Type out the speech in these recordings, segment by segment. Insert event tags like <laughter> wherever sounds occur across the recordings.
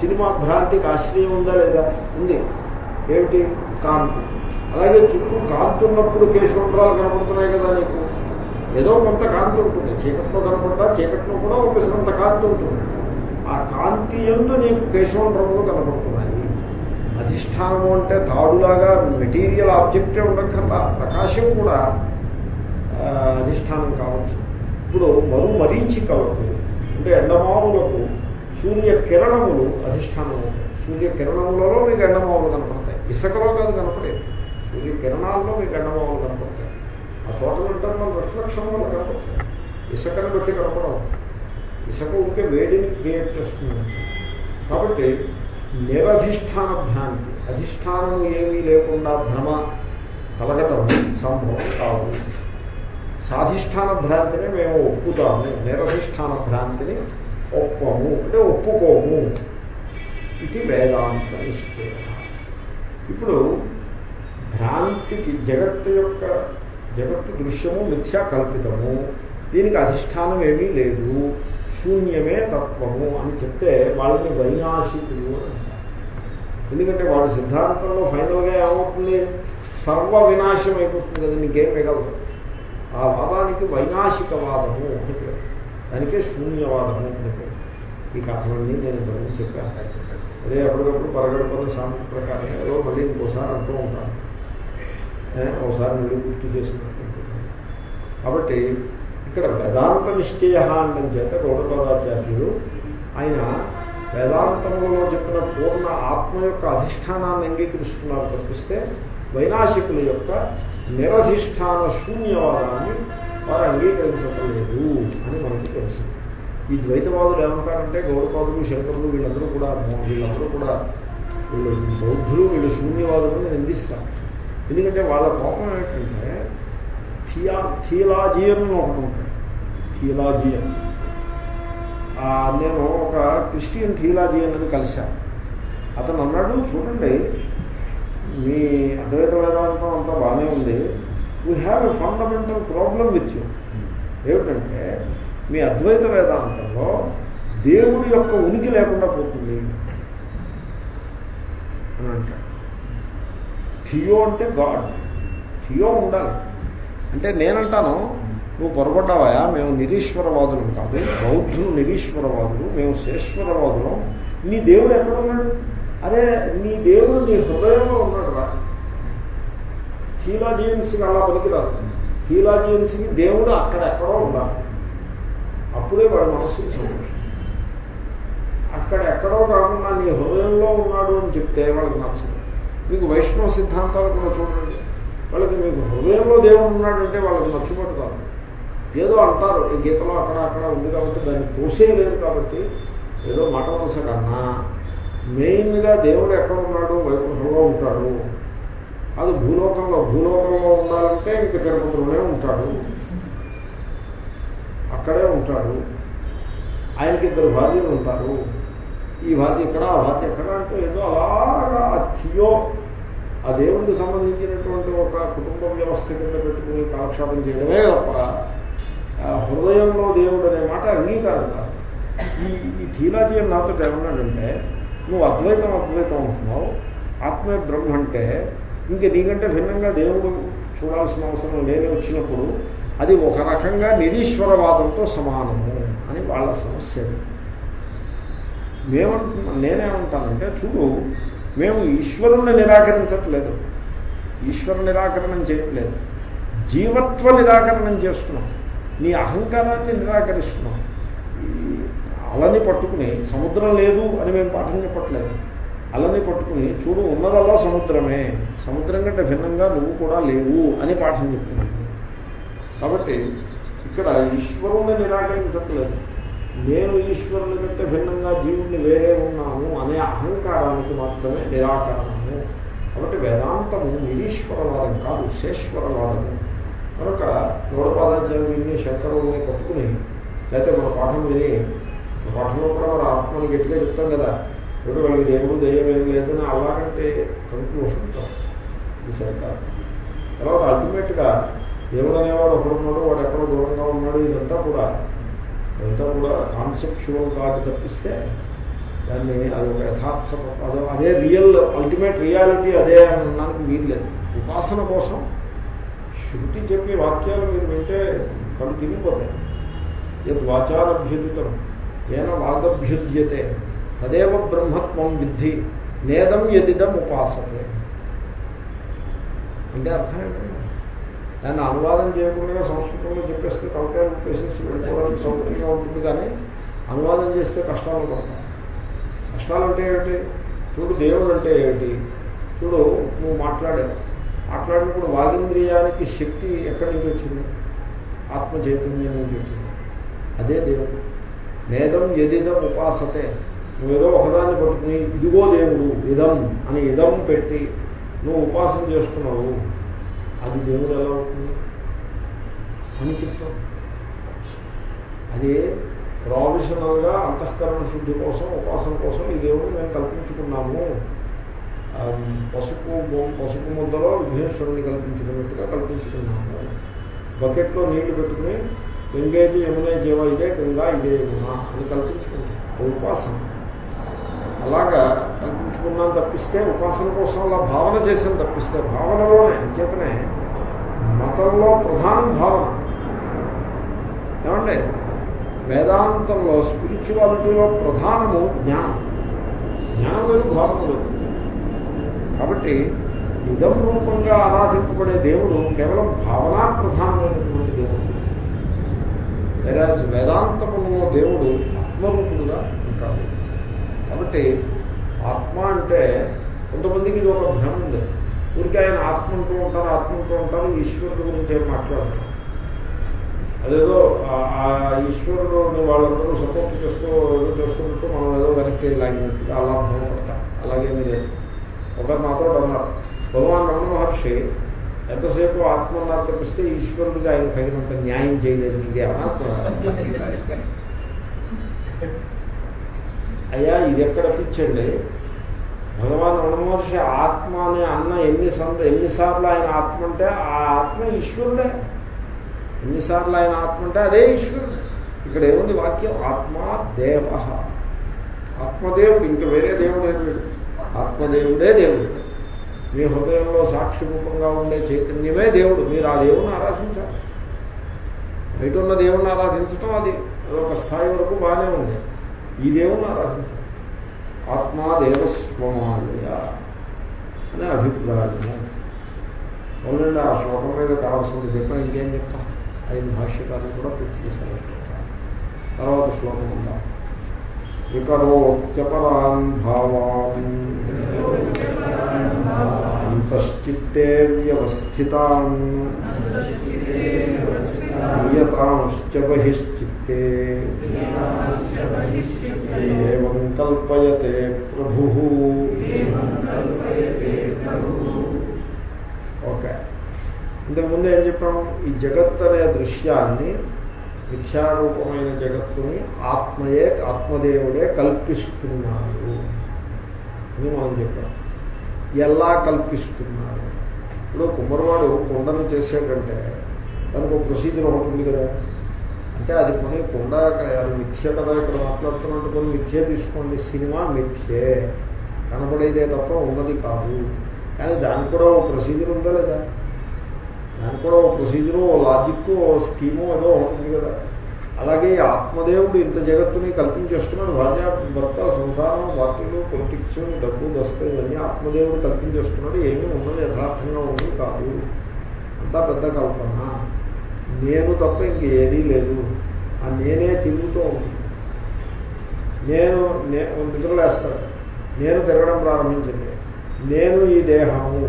Cinema భ్రాంతికి ఆశ్రయం ఉందా లేదా? ఉంది. ఏమిటి కాంతి. అలాగే చుట్టూ కాంతి ఉన్నప్పుడు కేశవండ్రాలు కనపడుతున్నాయి కదా నీకు? ఏదో కొంత కాంతి ఉంటుంది. చీకట్లో కనపడ్డా చీకట్లో కూడా ఒక కొంత కాంతి ఉంటుంది. ఆ కాంతి ఎందు నీకు కేశవండ్రములు కనపడుతున్నాయి అధిష్టానము అంటే తాడులాగా మెటీరియల్ ఆబ్జెక్టే ఉండక్కర్లా. ప్రకాశం కూడా అధిష్టానం కావచ్చు. ఇప్పుడు మరు మరీచికలకు అంటే ఎండమావులకు సూర్యకిరణములు అధిష్టానము. సూర్యకిరణములలో మీకు ఎండమావులు కనపడతాయి. ఇసుకలో కాదు కనపడేది సూర్యకిరణాల్లో మీకు ఎండమావులు కనపడతాయి. ఆ టోటల్ ఇంటర్నల్ రిఫ్లెక్షన్ వల్ల కనపడతాయి. ఇసుకను బట్టి కనపడవు. ఇసుక ఉంటే వేడిని క్రియేట్ చేస్తుంది. కాబట్టి నిరధిష్టాన భ్రాంతి. అధిష్టానము ఏమీ లేకుండా భ్రమ కలగటం సంభవం కాదు. సాధిష్టాన భ్రాంతిని మేము ఒప్పుతాము. నిరధిష్టాన భ్రాంతిని ఒప్పము అంటే ఒప్పుకోము ఇది వేదాంత నిశ్చయ ఇప్పుడు భ్రాంతికి జగత్తు యొక్క జగత్తు దృశ్యము మిథ్యా కల్పితము దీనికి అధిష్టానం ఏమీ లేదు శూన్యమే తత్వము అని చెప్తే వాళ్ళని వైనాశికులు ఎందుకంటే వాళ్ళ సిద్ధాంతంలో ఫైనల్గా ఏమవుతుంది సర్వ వినాశం అయిపోతుంది కదా నీకేం మిగలదు ఆ వాదానికి వైనాశికవాదము అని పేరు దానికే శూన్యవాదము అని పేరు ఈ కథలన్నీ నేను ఇంతకుముందు చెప్పాను అదే అప్పటికప్పుడు పరగడుపున్న సామెత ప్రకారం ఏదో మళ్ళీ ఇంకోసారి అంటూ ఉంటాను ఏ, ఒకసారి మళ్ళీ గుర్తు చేసినట్టు ఉంటుంది. కాబట్టి ఇక్కడ వేదాంత నిశ్చయ అనడం చేత గౌడపాదాచార్యులు ఆయన వేదాంతంలో చెప్పిన పూర్ణ ఆత్మ యొక్క అధిష్టానాన్ని అంగీకరిస్తున్నారు తప్పిస్తే వైనాశికుల యొక్క నిరధిష్టాన శూన్యవాదాన్ని వారు అంగీకరించటం లేదు అని మనకి తెలుసు. ఈ ద్వైతవాదులు ఏమంటారంటే గౌడపాదులు శంకరులు వీళ్ళందరూ కూడా వీళ్ళందరూ కూడా వీళ్ళు బౌద్ధులు వీళ్ళు శూన్యవాదులను నిందిస్తారు. ఎందుకంటే వాళ్ళ కోపం ఏంటంటే థియా థియలాజియన్ అని ఒకటి ఉంటాడు థియలాజియన్ ఆ, నేను ఒక క్రిస్టియన్ థియలాజియన్ అని కలిశాను. అతను అన్నాడు చూడండి మీ అద్వైత వేదాంతం అంతా బాగానే ఉంది. We have a fundamental problem with you ఏమిటంటే మీ అద్వైత వేదాంతంలో దేవుడి యొక్క ఉనికి లేకుండా పోతుంది. అని అంటాడు థియో అంటే గాడ్. థియో ఉండాలి. అంటే నేనంటాను నువ్వు పొరపడ్డావా మేము నిరీశ్వరవాదులు కాదు. బౌద్ధులు నిరీశ్వరవాదులు మేము శేశ్వరవాదులం. నీ దేవుడు ఎక్కడ ఉన్నాడు అరే నీ దేవుడు నీ హృదయంలో ఉన్నాడు రా థీలాజియన్స్కి అలా పనికిరాదు. థీలాజియన్స్కి దేవుడు అక్కడ ఎక్కడో ఉండాలి. అప్పుడే వాడు మనస్సు సంతోషం. అక్కడ ఎక్కడో కాకుండా నీ హృదయంలో ఉన్నాడు అని చెప్తే వాళ్ళకి నచ్చదు. మీకు వైష్ణవ సిద్ధాంతాలు కూడా చూడండి. వాళ్ళకి మీకు హృదయంలో దేవుడు ఉన్నాడంటే వాళ్ళకి నచ్చుబాటు ఏదో అంటారు ఈ గీతలో అక్కడ అక్కడ ఉంది కాబట్టి దాన్ని తోసేయలేదు కాబట్టి ఏదో మాట వలస కన్నా మెయిన్గా దేవుడు ఎక్కడ ఉన్నాడు? వైకుంఠంలో ఉంటాడు. అది భూలోకంలో భూలోకంలో ఉండాలంటే ఇంక తిరుపతిలోనే ఉంటాడు. అక్కడే ఉంటాడు. ఆయనకి ఇద్దరు భార్యలు ఉంటారు. ఈ భార్య ఇక్కడ ఆ భార్య ఎక్కడ అంటే ఏదో అలాగా ఆ ఆ దేవుడికి సంబంధించినటువంటి ఒక కుటుంబ వ్యవస్థ కింద పెట్టుకుని కాలక్షేపం చేయడమే తప్ప హృదయంలో దేవుడు అనే మాట అంగీకారం కాదు. ఈ ఈ థీలాజీ నాతో ఏమన్నాడంటే నువ్వు అద్వైతం అద్వైతం అంటున్నావు. ఆత్మే బ్రహ్మ అంటే ఇంక నీకంటే భిన్నంగా దేవుడు చూడాల్సిన అవసరం లేని వచ్చినప్పుడు అది ఒక రకంగా నిరీశ్వరవాదంతో సమానము అని వాళ్ళ సమస్య అది. మేమంటున్నా నేనేమంటానంటే చూడు మేము ఈశ్వరుణ్ణి నిరాకరించట్లేదు. ఈశ్వర నిరాకరణం చేయట్లేదు. జీవత్వ నిరాకరణం చేస్తున్నాం. నీ అహంకారాన్ని నిరాకరిస్తున్నాం. అలని పట్టుకుని సముద్రం లేదు అని మేము పాఠం చెప్పట్లేదు. అలని పట్టుకుని చూడు ఉన్నదల్లా సముద్రమే. సముద్రం కంటే భిన్నంగా నువ్వు కూడా లేవు అని పాఠం చెప్తున్నాను కాబట్టి ఇక్కడ ఈశ్వరుణ్ణి నిరాకరించట్లేదు. నేను ఈశ్వరుని కంటే భిన్నంగా జీవుణ్ణి వేరే ఉన్నాము అనే అహంకారానికి మాత్రమే నిరాకరణము. కాబట్టి వేదాంతము నిరీశ్వరవాదం కాదు శేశ్వరవాదము కనుక గౌడపాదాచార్యుని శంకరుల్ని పట్టుకుని లేకపోతే మన పాఠం విని మన పాఠంలో కూడా మన ఆత్మని గట్టిగా చెప్తాం కదా? ఇప్పుడు వాళ్ళకి దేవుడు దయ్యం ఏం లేదని అలాగంటే కన్క్లూషన్ ఇది సరికాదు తర్వాత అల్టిమేట్గా దేవుడు అనేవాడు ఒకడున్నాడు వాడు ఎక్కడో దూరంగా ఉన్నాడు ఇదంతా కూడా ఇదంతా కూడా కాన్సెప్చువల్ కాదు తప్పిస్తే దాన్ని అది ఒక యథార్థ అదో అదే రియల్ అల్టిమేట్ రియాలిటీ అదే అని అనడానికి వీల్లేదు ఉపాసన కోసం శృతి చెప్పే వాక్యాలు మీరు వింటే కళ్ళు తిరిగిపోతాయి. యద్ వాచారభ్యుదితం ఏన వాగభ్యుద్యతే తదేవ బ్రహ్మత్వం విద్ధి నేదం ఎదిదం ఉపాసతే. అంటే అర్థం ఏంటంటే దాన్ని అనువాదం చేయకుండా సంస్కృతంలో చెప్పేస్తే తలకాయ చెప్పేసేసి వెళ్ళిపోవడానికి సౌకర్యంగా ఉంటుంది కానీ అనువాదం చేస్తే కష్టాలు పడతాం కష్టాలు అంటే ఏమిటి? చూడు దేవుడు అంటే ఏమిటి? చూడు నువ్వు మాట్లాడావు. మాట్లాడినప్పుడు వాగింద్రియానికి శక్తి ఎక్కడి నుంచి వచ్చింది? ఆత్మ చైతన్యం నుంచి వచ్చింది. అదే దేవుడు. నేదం ఎదిదం ఉపాసతే. నువ్వేదో ఒకదాన్ని పట్టుకుని ఇదిగో దేవుడు ఇదం అని ఇదం పెట్టి నువ్వు ఉపాసన చేస్తున్నావు అది దేవుడు ఎలా అవుతుంది అని చెప్తావు. అది ప్రావిషనల్గా అంతఃకరణ శుద్ధి కోసం ఉపాసన కోసం ఈ దేవుడు మేము కల్పించుకున్నాము. పసుపు పసుపు ముద్దలో విఘ్నేశ్వరుని కల్పించుకున్నట్టుగా కల్పించుకున్నాము. బకెట్లో నీళ్ళు పెట్టుకుని గంగేజీ యమునే జీవ ఇదే గంగా ఇదే యమున అని కల్పించుకుంటాం అది ఉపాసన. అలాగా కల్పించుకున్నాను తప్పిస్తే ఉపాసన కోసం అలా భావన చేసాను తప్పిస్తే భావనలోనే చేతనే మతంలో ప్రధాన భావన. ఏమండి? వేదాంతంలో స్పిరిచువాలిటీలో ప్రధానము జ్ఞానం. జ్ఞానం లేదు భావన లేదు. కాబట్టి ఇదం రూపంగా ఆరాధింపబడే దేవుడు కేవలం భావనా ప్రధానమైనటువంటి దేవుడు. వేరాజ్ వేదాంతములో దేవుడు ఆత్మరూపుడుగా ఉంటాడు. కాబట్టి ఆత్మ అంటే కొంతమందికి ఇది ఒక భ్రమ ఉంది. ఊరికే ఆయన ఆత్మ అంటూ ఉంటారు ఆత్మ అంటూ ఉంటారు ఈశ్వరుడు గురించి ఏం మాట్లాడతారు అదేదో ఆ- ఈశ్వరుడు వాళ్ళందరూ సపోర్ట్ చేస్తూ ఏదో చేస్తున్నట్టు మనం ఏదో వెనక్కి లాగినట్టుగా అలా భ్రమపడతాం. అలాగేమీ లేదు ఒకరు నాతో అన్నారు భగవాన్ రమణ మహర్షి ఎంతసేపు ఆత్మ అన్నారు తప్పిస్తే ఈశ్వరుడిగా ఆయన తగినంత న్యాయం చేయలేదు ఇదే అనాత్మ. <laughs> అయ్యా ఇది ఎక్కడ పిచ్చండి భగవాన్ రమణ మహర్షి ఆత్మ అనే అన్న ఎన్ని సంద ఎన్నిసార్లు ఆయన ఆత్మ అంటే ఆ ఆత్మ ఈశ్వరుడే. ఎన్నిసార్లు ఆయన ఆత్మ అంటే అదే ఈశ్వరుడు. ఇక్కడ ఏముంది వాక్యం? ఆత్మా దేవ. ఆత్మదేవుడు ఇంక వేరే దేవుడు ఆత్మదేవుడే దేవుడు. మీ హృదయంలో సాక్షి రూపంగా ఉండే చైతన్యమే దేవుడు. మీరు ఆ దేవుని ఆరాధించాలి. బయట ఉన్న దేవుణ్ణి ఆరాధించటం అది. ఒక స్థాయి వరకు బాగానే ఉంది. ఈ దేవుణ్ణి ఆరాధించాలి ఆత్మా దేవస్వమాయ అనే అభిప్రాయము. అవునండి ఆ శ్లోకం మీద కావాల్సింది చెప్పిన ఇంకేం చెప్తాం? ఐదు భాష్యకాలను కూడా పూర్తి చేశారు తర్వాత శ్లోకం ఉందా? వికరోత్యపరాన్ భావాన్. అంతశ్చిత్తే వ్యవస్థితాన్. నియతాంశ్చ బహిశ్చిత్తే. ఏం కల్పయతే ప్రభు. ఓకే. ఇంతకుముందు ఏం చెప్పాము ఈ జగత్ అనే దృశ్యాన్ని మిథ్యారూపమైన జగత్తుని ఆత్మయే ఆత్మదేవుడే కల్పిస్తున్నాడు అని మనం చెప్పాం. ఎలా కల్పిస్తున్నాడు? ఇప్పుడు కుమ్మరివాడు కొండను చేసేటంటే దానికి ఒక ప్రొసీజర్ ఒకటి ఉంది కదా. అంటే అది కొని కుండ అది మిథ్య కదా ఇక్కడ మాట్లాడుతున్నట్టు కొన్ని మిథ్యే తీసుకోండి సినిమా మిథ్యే. కనబడేదే తప్ప ఉన్నది కాదు. కానీ దానికి కూడా ఒక ప్రొసీజర్ ఉందా లేదా? దానికి కూడా ఒక ప్రొసీజరు ఓ లాజిక్ ఓ స్కీము ఏదో ఉంటుంది కదా. అలాగే ఆత్మదేవుడు ఇంత జగత్తుని కల్పించేస్తున్నాడు. భార్య భర్త సంసారం పార్టీలు పొలిటిక్స్ డబ్బు దస్త ఇవన్నీ ఆత్మదేవుడు కల్పించేస్తున్నాడు. ఏమీ ఉన్నది యథార్థంగా ఉంది కాదు. అంతా పెద్ద కల్పన. నేను తప్ప ఇంక ఏదీ లేదు. ఆ నేనే తిరుగుతూ ఉంటుంది నేను నిద్రలేస్తాడు నేను తిరగడం ప్రారంభించింది నేను ఈ దేహము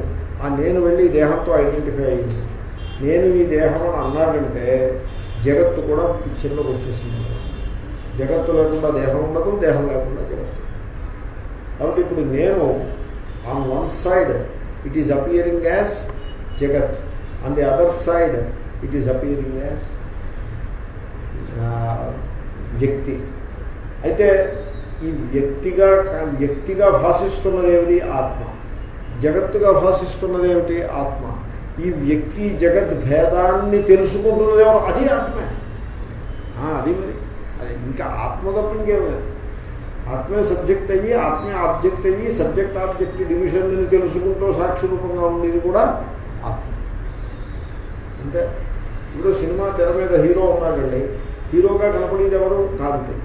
ఆ నేను వెళ్ళి ఈ దేహంతో ఐడెంటిఫై అయింది నేను ఈ దేహం అని అన్నాడంటే జగత్తు కూడా పిక్చర్లోకి వచ్చేసింది. జగత్తు లేకుండా దేహం ఉండదు దేహం లేకుండా జగత్తు. కాబట్టి ఇప్పుడు నేను on one side it is appearing as జగత్. On the other side it is appearing as వ్యక్తి అయితే ఈ వ్యక్తిగా వ్యక్తిగా భాషిస్తున్నది ఏమిటి? ఆత్మ. జగత్తుగా భాషిస్తున్నది ఏమిటి? ఆత్మ. ఈ వ్యక్తి జగత్ భేదాన్ని తెలుసుకుంటున్నదేమో అది ఆత్మే. ఆ, అది మరి. అది ఇంకా ఆత్మ తప్ప ఇంకేం లేదు. ఆత్మే సబ్జెక్ట్ అయ్యి ఆత్మే ఆబ్జెక్ట్ అయ్యి సబ్జెక్ట్ ఆబ్జెక్ట్ డివిజన్ తెలుసుకుంటూ సాక్షి రూపంగా ఉండేది కూడా ఆత్మ. అంటే ఇప్పుడు సినిమా తెర మీద హీరో ఉన్నాడండి. హీరోగా కనపడేది ఎవరు? కాంతి.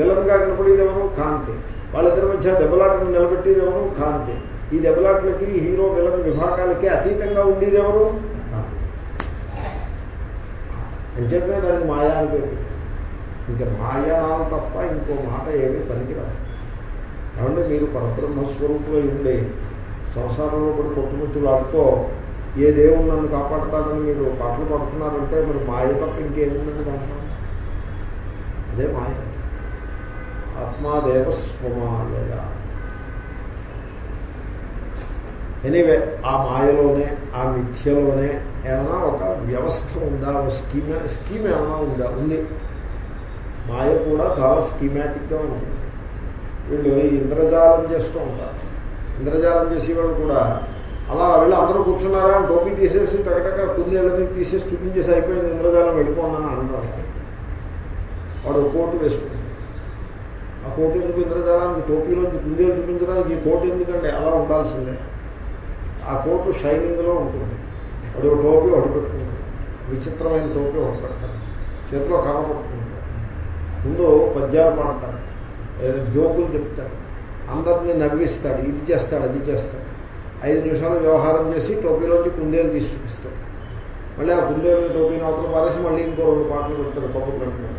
విలన్గా కనపడేది ఎవరు? కాంతి. వాళ్ళిద్దరి మధ్య దెబ్బలాటను నిలబెట్టేది ఎవరు? కాంతి. ఈ దెబ్బలాట్లకి హీరో విలన్ విభాగాలకి అతీతంగా ఉండేది ఎవరు? కాంతి. అంచేతనే దానికి మాయా అని ఇంకా మాయా తప్ప ఇంకో మాట ఏమీ పనికిరాదు. కాబట్టి మీరు పరబ్రహ్మస్వరూపులో ఉండే సంసారంలో కూడా కొట్టుమిట్టులాడుతూ ఏ దేవుడు నన్ను కాపాడతాడని మీరు పాటలు పడుతున్నారంటే మరి మాయ తప్ప ఇంకేముందండి దాంట్లో? అదే మాయ. ఆత్మాదేవ స్వమాయ ఎనీవే ఆ మాయలోనే ఆ మిథ్యలోనే ఏమైనా ఒక వ్యవస్థ ఉందా? ఒక స్కీమ్ స్కీమ్ ఏమైనా ఉందా? ఉంది. మాయ కూడా చాలా స్కీమాటిక్గా ఉంటుంది వీళ్ళు ఇంద్రజాలం చేస్తూ ఉంటారు. ఇంద్రజాలం చేసేవాళ్ళు కూడా అలా వెళ్ళి అందరూ కూర్చున్నారా? అని టోపీ తీసేసి టకటక కుందేళ్ళని తీసేసి చూపించేసి అయిపోయింది. ఇంద్రజాలం వెళ్ళిపోన్నాను అంటారు వాడు కోటు వేసుకుంటాడు ఆ కోటు ఎందుకు ఇంద్రజాలానికి? టోపీలోంచి కుందేలు చూపించడానికి ఈ కోటు ఎందుకంటే అలా ఉండాల్సిందే. ఆ కోటు షైనింగ్లో ఉంటుంది. వాడు ఒక టోపీ ఒకటి విచిత్రమైన టోపీ ఒకటి పెడతాడు. చేతిలో కర్ర పట్టుకుంటాడు. ముందు పద్యాలు పాడతాడు. జోకులు చెప్తాడు. అందరినీ నవ్విస్తాడు. ఇది చేస్తాడు అది చేస్తాడు. ఐదు నిమిషాలు వ్యవహారం చేసి టోపీలోంచి కుందేలు తీసి చూపిస్తాడు మళ్ళీ ఆ కుందేలు టోపీని అవతల పారేసి మళ్ళీ ఇంకో రెండు పాటలు పెడతాడు పప్పు పెడతాడు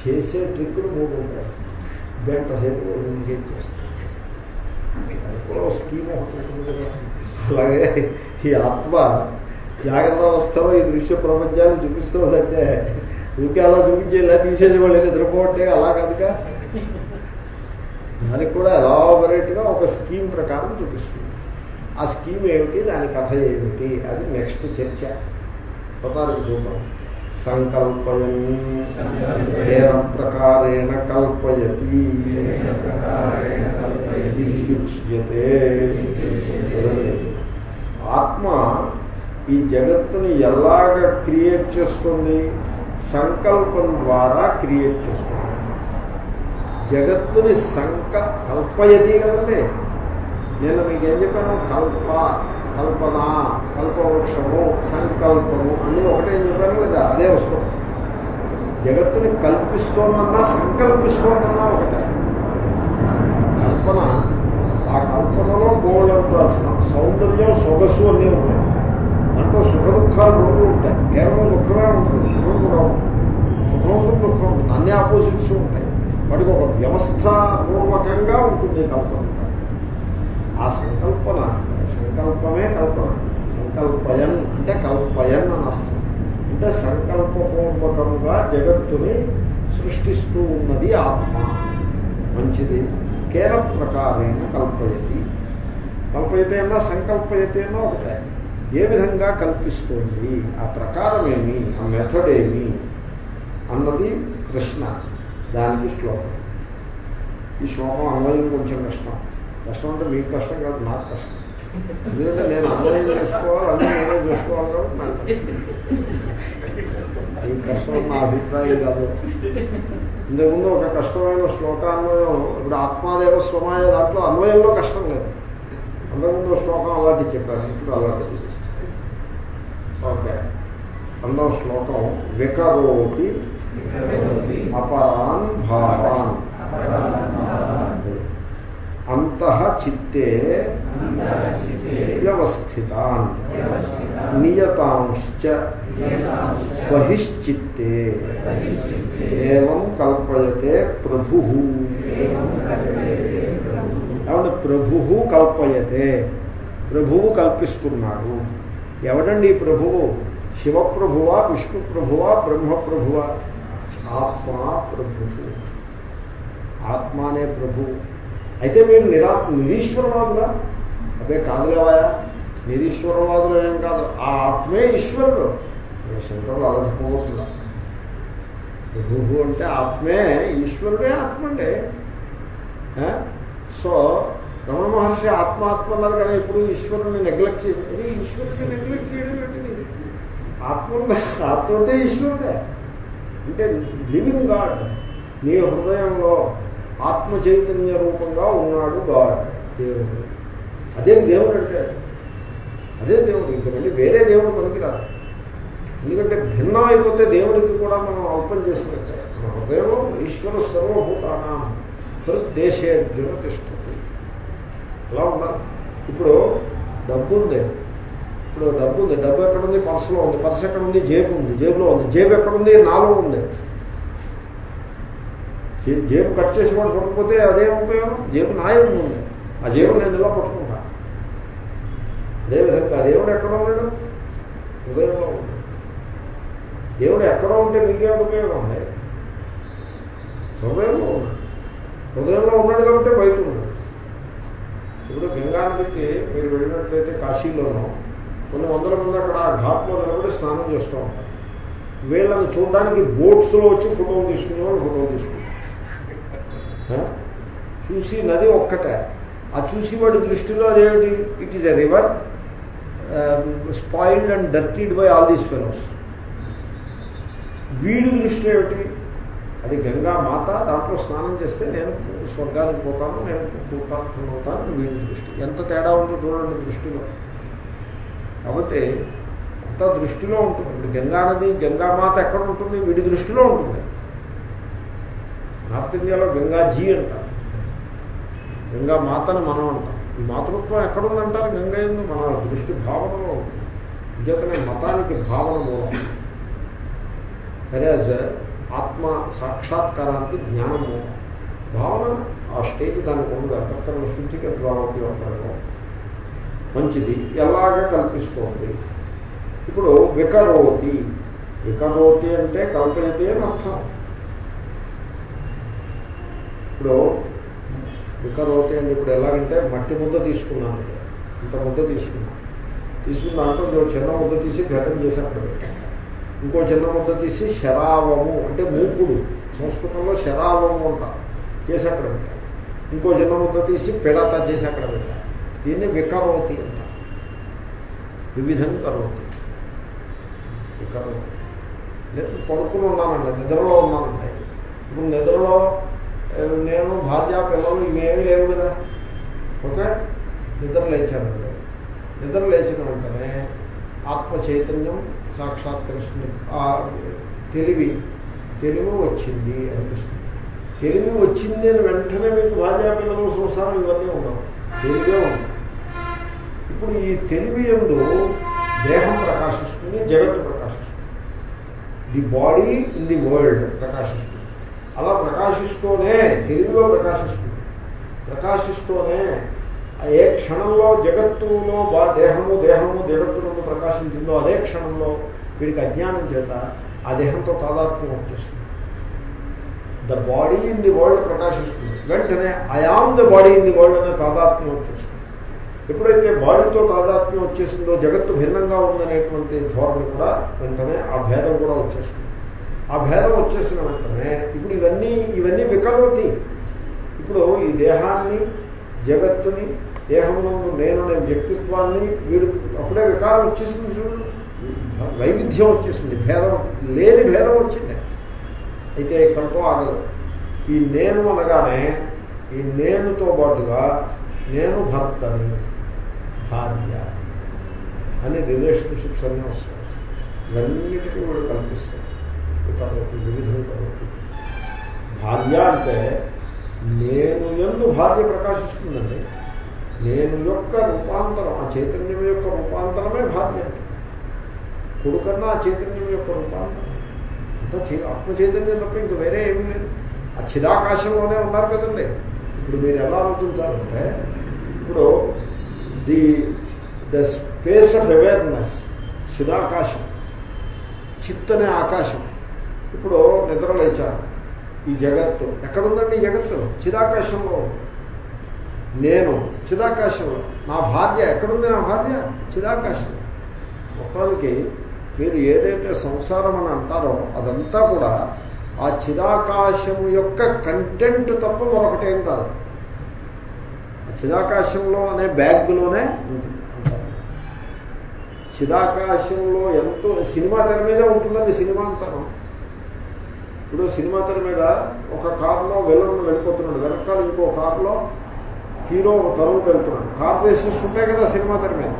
చేసే ట్రిక్కులు మూడు ఉంటాయి. గంట సేపు ఇంకేం చేస్తాడు అది కూడా స్కీమ్ అలాగే ఈ ఆత్మ జాగ్రత్త అవస్థలో ఈ దృశ్య ప్రపంచాన్ని చూపిస్తుందంటే ఊరికే అలా చూపించేలా తీసేసి వాళ్ళు నిద్రపోవట్టే అలా కాదుగా? దానికి కూడా ఎలాబరేట్గా ఒక స్కీమ్ ప్రకారం చూపిస్తుంది. ఆ స్కీమ్ ఏమిటి? దాని కథ ఏమిటి? అది నెక్స్ట్ చర్చ. ఒకసారి చూద్దాం. సంకల్పయం. వేర ప్రకారేణ కల్పయతి ఆత్మ ఈ జగత్తుని ఎలాగ క్రియేట్ చేస్తుంది? సంకల్పం ద్వారా క్రియేట్ చేస్తుంది. జగత్తుని సంక కల్పయతి కదండి. నేను మీకు ఏం చెప్పాను? కల్ప కల్పన కల్పవృక్షము సంకల్పము అన్నీ ఒకటే చెప్పాను లేదా అదే వస్తుంది జగత్తుని కల్పిస్తోందన్నా సంకల్పిస్తోందన్నా ఒకటే. కల్పన ఆ కల్పనలో బోళ్ళంత సౌందర్యం సొగసు అన్నీ ఉంటాయి దాంట్లో సుఖ దుఃఖాలు రెండు ఉంటాయి. కేవలం దుఃఖమే ఉంటుంది సుఖం కూడా ఉంటుంది. సుఖం దుఃఖం ఉంటుంది అన్ని ఆపోజిట్స్ ఉంటాయి. వాటికి ఒక వ్యవస్థాపూర్వకంగా ఉంటుంది కల్పన. ఆ సంకల్పన సంకల్పమే కల్పన. సంకల్పయన్ అంటే కల్పయన్ అని అర్థం. అంటే సంకల్పపూర్వకముగా జగత్తుని సృష్టిస్తూ ఉన్నది ఆత్మ. మంచిది. కేర ప్రకారేణ కల్పయతి. కల్పయతేనా అన్నా ఒకటే. ఏ విధంగా కల్పిస్తోంది? ఆ ప్రకారమేమి? ఆ మెథడ్ ఏమి అన్నది ప్రశ్న. దానికి శ్లోకం. ఈ శ్లోకం అన్వయం కొంచెం కష్టం. కష్టం అంటే మీకు కష్టం కాదు నాకు కష్టం. ఎందుకంటే నేను అన్వయం చేసుకోవాలి అన్నీ నేనే చేసుకోవాలి కాబట్టి నాకు కష్టం. ఈ కష్టం నా అభిప్రాయం కాదు ఇంతకుముందు ఒక కష్టమైన శ్లోకాన్వయం ఇప్పుడు ఆత్మాదేవ స్వమాయ దాంట్లో అన్వయంలో కష్టం లేదు. అంతకుముందు ఒక శ్లోకం అలాంటి చెప్పాను ఇప్పుడు అలాంటిది ఓకే. రెండవ శ్లోకం వికరోతి అపరాన్ భావాన్. అంతః చిత్తే వ్యవస్థితాన్ నియతాంశ్చ బహిశ్చిత్తే ఏం కల్పయతే ప్రభు ఏమంటే ప్రభు కల్పయతే ప్రభువు కల్పిస్తున్నాడు ఎవడండి ఈ ప్రభువు శివప్రభువా విష్ణు ప్రభువా బ్రహ్మ ప్రభువా ఆత్మ ప్రభువు ఆత్మ అనే ప్రభువు అయితే మీరు నిరా నిరీశ్వరవాదులా అదే కాదులేవాయా నిరీశ్వరవాదులు ఏం కాదు. ఆ ఆత్మే ఈశ్వరుడు. నేను శంకరులు అలా అంటే ఆత్మే ఈశ్వరుడే ఆత్మ అంటే సో రమణ మహర్షి ఆత్మాత్మ అన్నారు కానీ ఎప్పుడు ఈశ్వరుని నెగ్లెక్ట్ చేసి ఈశ్వరుని నెగ్లెక్ట్ చేయడం ఏంటి? ఆత్మ ఆత్మ అంటే ఈశ్వరుడే. అంటే లివింగ్ గాడ్ నీ హృదయంలో ఆత్మ చైతన్య రూపంగా ఉన్నాడు గాడ్ దేవుడు. అదే దేవుడు అంటే అదే దేవుడు. ఇంక మళ్ళీ వేరే దేవుడు మనకి రాదు. ఎందుకంటే భిన్నం అయిపోతే దేవుడికి కూడా మనం అల్పం చేసినట్టే. మన హృదయంలో ఈశ్వర సర్వభూతానం హృద్దేశే తిష్టది అలా ఉన్నారు ఇప్పుడు డబ్బు ఉంది. ఇప్పుడు డబ్బు ఉంది. డబ్బు ఎక్కడుంది? పర్సులో ఉంది. పర్సు ఎక్కడ ఉంది జేబు ఉంది. జేబులో ఉంది. జేబు ఎక్కడుంది? నాలో ఉంది. జేబు కట్ చేసి వాడు పట్టుకుపోతే అదేం ఉపయోగం? జేబు నాయం ఉంది. ఆ జేబు నేను ఇలా పట్టుకుంటా అదేవిధంగా దేవుడు ఎక్కడ ఉన్నాడు? హృదయంలో ఉన్నాడు. దేవుడు ఎక్కడ ఉంటే మీకే ఉపయోగం ఉంది? హృదయంలో ఉన్నాడు. హృదయంలో ఉన్నాడు కాబట్టి బయట ఉన్నాడు. ఇప్పుడు గంగానదికి మీరు వెళ్ళినట్లయితే కాశీలోనూ కొన్ని వందల మంది అక్కడ ఆ ఘాట్లో నిలబడి స్నానం చేస్తూ ఉంటారు. వీళ్ళని చూడడానికి బోట్స్లో వచ్చి ఫోటోలు తీసుకునేవాళ్ళు ఫోటోలు తీసుకుంటారు చూసి నది ఒక్కటే. ఆ చూసేవాడి దృష్టిలో అదేమిటి? It is a river spoiled and dirtied by all these fellows వీడి దృష్టి ఏమిటి? అది గంగా మాత దాంట్లో స్నానం చేస్తే నేను స్వర్గానికి పోతాను నేను పూర్తార్థం అవుతాను వీడి దృష్టి. ఎంత తేడా ఉందో చూడండి దృష్టిలో. కాబట్టి అంత దృష్టిలో ఉంటుంది. గంగా నది గంగామాత ఎక్కడ ఉంటుంది? వీడి దృష్టిలో ఉంటుంది. నార్త్ ఇండియాలో గంగాజీ అంటారు. గంగా మాతని మనం అంటాం. ఈ మాతృత్వం ఎక్కడుందంటారు? గంగా ఎందు మన దృష్టి భావనలో ఉంటుంది అంచేతనే మతానికి భావన మూలం వెరాజ్ ఆత్మ సాక్షాత్కారానికి జ్ఞానం మూలం భావన ఆ స్టేజ్ దానికి ఉంది అంతఃకరణ శుద్ధికి ద్వారా మంచిది. ఎలాగ కల్పిస్తోంది? ఇప్పుడు వికరోతి వికరోతి అంటే కల్పయతి అని అర్థం ఇప్పుడు వికరోతి అండి ఇప్పుడు ఎలాగంటే మట్టి ముద్ద తీసుకున్నాను. ఇంత ముద్ద తీసుకున్నాను తీసుకున్న దాంట్లో ఇంకో చిన్న ముద్ద తీసి ఘటన చేసి అక్కడ ఇంకో చిన్న ముద్ద తీసి శరావము అంటే మూకుడు. సంస్కృతంలో శరావము అంటారు చేసి అక్కడ పెట్టాను ఇంకో చిన్న ముద్ద తీసి పిడత చేసి అక్కడ పెట్టాను దీన్ని వికరోతి అంటారు వివిధం కరోతి. వికరోతి కొడుకులు పడుకుని ఉన్నానండి నిద్రలో ఉన్నానండి ఇప్పుడు నిద్రలో నేను భార్య పిల్లలు ఇవేమీ లేవు కదా. ఓకే? నిద్ర లేచానండి నిద్ర లేచిన వెంటనే ఆత్మ చైతన్యం సాక్షాత్కరిస్తుంది ఆ తెలివి తెలివి వచ్చింది అనిపిస్తుంది తెలివి వచ్చింది అని వెంటనే మీకు భార్య పిల్లలు సంసారం ఇవన్నీ ఉండవు తెలివే ఉంది. ఇప్పుడు ఈ తెలివి ఎందు దేహం ప్రకాశిస్తుంది జగత్తు ప్రకాశిస్తుంది. The body in the world ప్రకాశిస్తుంది. అలా ప్రకాశిస్తూనే తెలివిలో ప్రకాశిస్తుంది ప్రకాశిస్తూనే ఆ ఏ క్షణంలో జగత్తులో బా దేహము దేహము జగత్తునందు ప్రకాశించిందో అదే క్షణంలో వీడికి అజ్ఞానం చేత ఆ దేహంతో తాదాత్మ్యం వచ్చేస్తుంది the body in the world ప్రకాశిస్తుంది వెంటనే I am the body in the world అనే తాదాత్మ్యం వచ్చేస్తుంది ఎప్పుడైతే బాడీతో తాదాత్మ్యం వచ్చేసిందో జగత్తు భిన్నంగా ఉందనేటువంటి ధోరణి కూడా వెంటనే ఆ భేదం కూడా వచ్చేస్తుంది. ఆ భేదం వచ్చేసిన వెంటనే ఇప్పుడు ఇవన్నీ ఇవన్నీ వికరోతి ఇప్పుడు ఈ దేహాన్ని జగత్తుని దేహంలో నేను అనే వ్యక్తిత్వాన్ని వీడు అప్పుడే వికారం వచ్చేసింది చూడు. వైవిధ్యం వచ్చేసింది భేదం లేని భేదం వచ్చింది. అయితే ఇక్కడితో ఆగదు ఈ నేను అనగానే ఈ నేనుతో పాటుగా నేను భర్తని భార్య అని రిలేషన్షిప్స్ అన్నీ వస్తాయి ఇవన్నిటికీ వీడు కల్పిస్తాడు. కాబట్టి వివిధం కాబట్టి భార్య అంటే నేను ఎందు భార్య ప్రకాశిస్తుందండి నేను యొక్క రూపాంతరం ఆ చైతన్యం యొక్క రూపాంతరమే భార్య అంటే కొడుకన్నా ఆ చైతన్యం యొక్క రూపాంతరం అంతా చే ఆత్మ చైతన్యం తప్ప ఇంక వేరే ఏమీ లేదు ఆ చిదాకాశంలోనే ఉన్నారు కదండి ఇప్పుడు మీరు ఎలా ఆలోచించాలంటే ఇప్పుడు the the space of awareness చిదాకాశం చిత్ అనే ఆకాశం ఇప్పుడు నిద్రలేచాను ఈ జగత్తు. ఎక్కడుందండి ఈ జగత్తు? చిరాకాశంలో ఉంది. నేను చిరాకాశంలో నా భార్య ఎక్కడుంది నా భార్య? చిరాకాశం మొత్తానికి మీరు ఏదైతే సంసారం అని అంటారో అదంతా కూడా ఆ చిరాకాశము యొక్క కంటెంట్ తప్ప మరొకటేం కాదు. చిరాకాశంలో అనే బ్యాగ్లోనే ఉంటుంది. చిదాకాశంలో ఎంతో సినిమా తెర మీదే ఉంటుందండి సినిమా అంటారు ఇప్పుడు సినిమా తెర మీద ఒక కారులో వెళ్ళను వెళ్ళిపోతున్నాడు. వెనకాల ఇంకో కారులో హీరో తరువు వెళ్తున్నాడు. కారు రేసెస్ ఉంటాయి కదా సినిమా తెర మీద.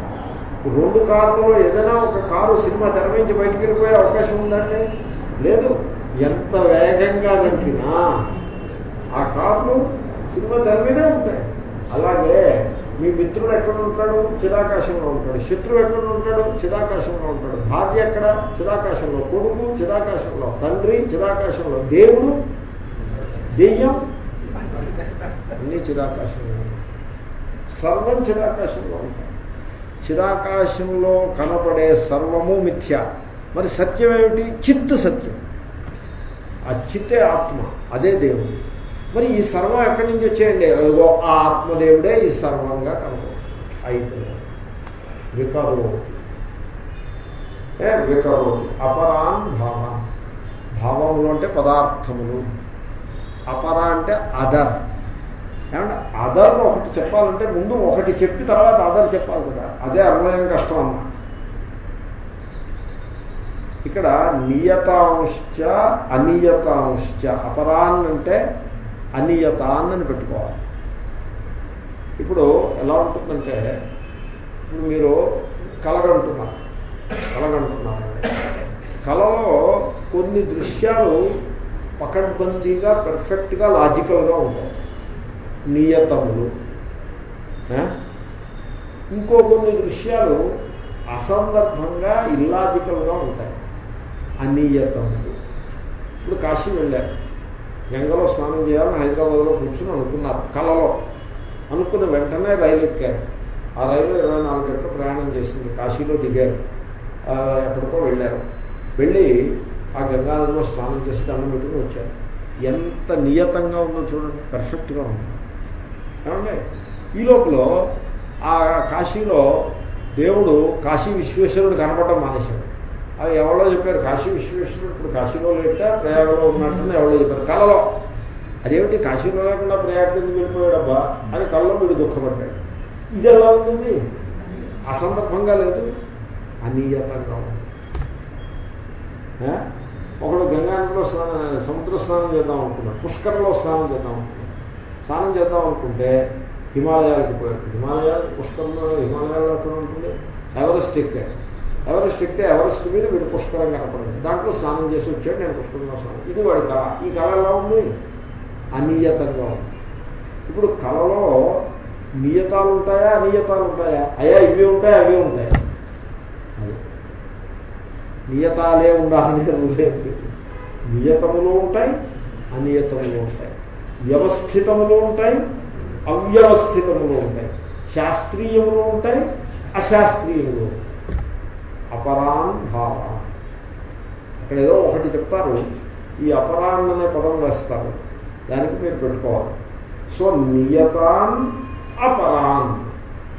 రెండు కార్లలో ఏదైనా ఒక కారు సినిమా తెర నుంచి బయటికి వెళ్ళిపోయే అవకాశం ఉందంటే లేదు. ఎంత వేగంగా నడిపినా ఆ కార్లు సినిమా తెర మీదే ఉంటాయి. అలాగే మీ మిత్రుడు ఎక్కడ ఉంటాడు? చిరాకాశంలో ఉంటాడు. శత్రువు ఎక్కడ ఉంటాడు? చిరాకాశంలో ఉంటాడు. భార్య ఎక్కడ? చిరాకాశంలో. కొడుకు చిరాకాశంలో. తండ్రి చిరాకాశంలో. దేవుడు దెయ్యం అన్నీ చిరాకాశంలో సర్వం చిరాకాశంలో ఉంటాయి. చిరాకాశంలో కనపడే సర్వము మిథ్య. మరి సత్యం ఏమిటి చిత్తు సత్యం. ఆ చిత్తే ఆత్మ. అదే దేవుడు. మరి ఈ సర్వం ఎక్కడి నుంచి వచ్చేయండి? అదిగో ఆ ఆత్మదేవుడే ఈ సర్వంగా కనపడు అయిపోయింది వికరోతి. ఏ వికరోతి? అపరాన్ భావాన్ భావములు అంటే పదార్థములు. అపర అంటే అదర్. ఏమంటే అదర్ ఒకటి చెప్పాలంటే ముందు ఒకటి చెప్పి తర్వాత అదర్ చెప్పాలి కదా. అదే అన్వయం కష్టం అన్న. ఇక్కడ నియతాంశ అనియతాంశ అపరాన్ అంటే అనియత అన్నని పెట్టుకోవాలి. ఇప్పుడు ఎలా ఉంటుందంటే ఇప్పుడు మీరు కలగంటున్నారు. కలగంటున్నారు. కళలో కొన్ని దృశ్యాలు పకడ్బందీగా పెర్ఫెక్ట్గా లాజికల్గా ఉంటాయి. నియతములు. ఇంకో కొన్ని దృశ్యాలు అసందర్భంగా ఇల్లాజికల్గా ఉంటాయి. అనియతములు. ఇప్పుడు కాశీ వెళ్ళారు. గంగలో స్నానం చేయాలని హైదరాబాద్లో కూర్చుని అనుకున్నారు కలలో. అనుకున్న వెంటనే రైలు ఎక్కారు. ఆ రైలు ఇరవై నాలుగు గంటలు ప్రయాణం చేసింది. కాశీలో దిగారు. ఎక్కడికో వెళ్ళారు. వెళ్ళి ఆ గంగానదిలో స్నానం చేసి దండం పెట్టుకుని వచ్చారు. ఎంత నియతంగా ఉందో చూడండి పర్ఫెక్ట్గా ఉంది. ఏమండి? ఈ లోపల ఆ కాశీలో దేవుడు కాశీ విశ్వేశ్వరుడు కనపడడం మానేశాడు. అవి ఎవరో చెప్పారు. కాశీ విశ్వేశ్వరుడు ఇప్పుడు కాశీలో లేట ప్రయాగలో ఉన్నట్టని ఎవరో చెప్పారు. కళలో అదేమిటి? కాశీలో లేకుండా ప్రయాగం వెళ్ళిపోయాడబ్బా? అని కళ్ళలో వీడు దుఃఖపడ్డాడు. ఇది ఎలా ఉంటుంది? అసందర్భంగా లేదు. అనియతంగా ఉంది. ఒకడు గంగానదిలో స్నానం సముద్ర స్నానం చేద్దాం అనుకున్నాడు. పుష్కరంలో స్నానం చేద్దాం అనుకున్నాడు. స్నానం చేద్దాం అనుకుంటే హిమాలయాలకు పోయాడు. హిమాలయాలు పుష్కరంలో హిమాలయాల్లో ఎక్కడ ఉంటుంది? ఎవరెస్ట్ ఎక్కాడు ఎవరెస్ట్ ఎక్కితే ఎవరెస్ట్ మీద వీడు పుష్కరం కనపడింది దాంట్లో స్నానం చేసి వచ్చాడు నేను పుష్కరంలో స్నానం ఇది వాడి కళ. ఈ కళ ఎలా ఉంది? అనియతంగా ఉంది. ఇప్పుడు కళలో నియతాలు ఉంటాయా అనియతాలు ఉంటాయా? అయ్యా ఇవి ఉంటాయి అవి ఉంటాయి? నియతాలే ఉండాలని లేదు నియతములు ఉంటాయి అనియతములు ఉంటాయి. వ్యవస్థితములు ఉంటాయి అవ్యవస్థితములు ఉంటాయి. శాస్త్రీయములు ఉంటాయి అశాస్త్రీయములు ఉంటాయి. అపరాన్ భావాన్ అక్కడ ఏదో ఒకటి చెప్తారు. ఈ అపరాన్ అనే పదం వేస్తారు. దానికి మీరు పెట్టుకోవాలి. సో నియతాన్ అపరాన్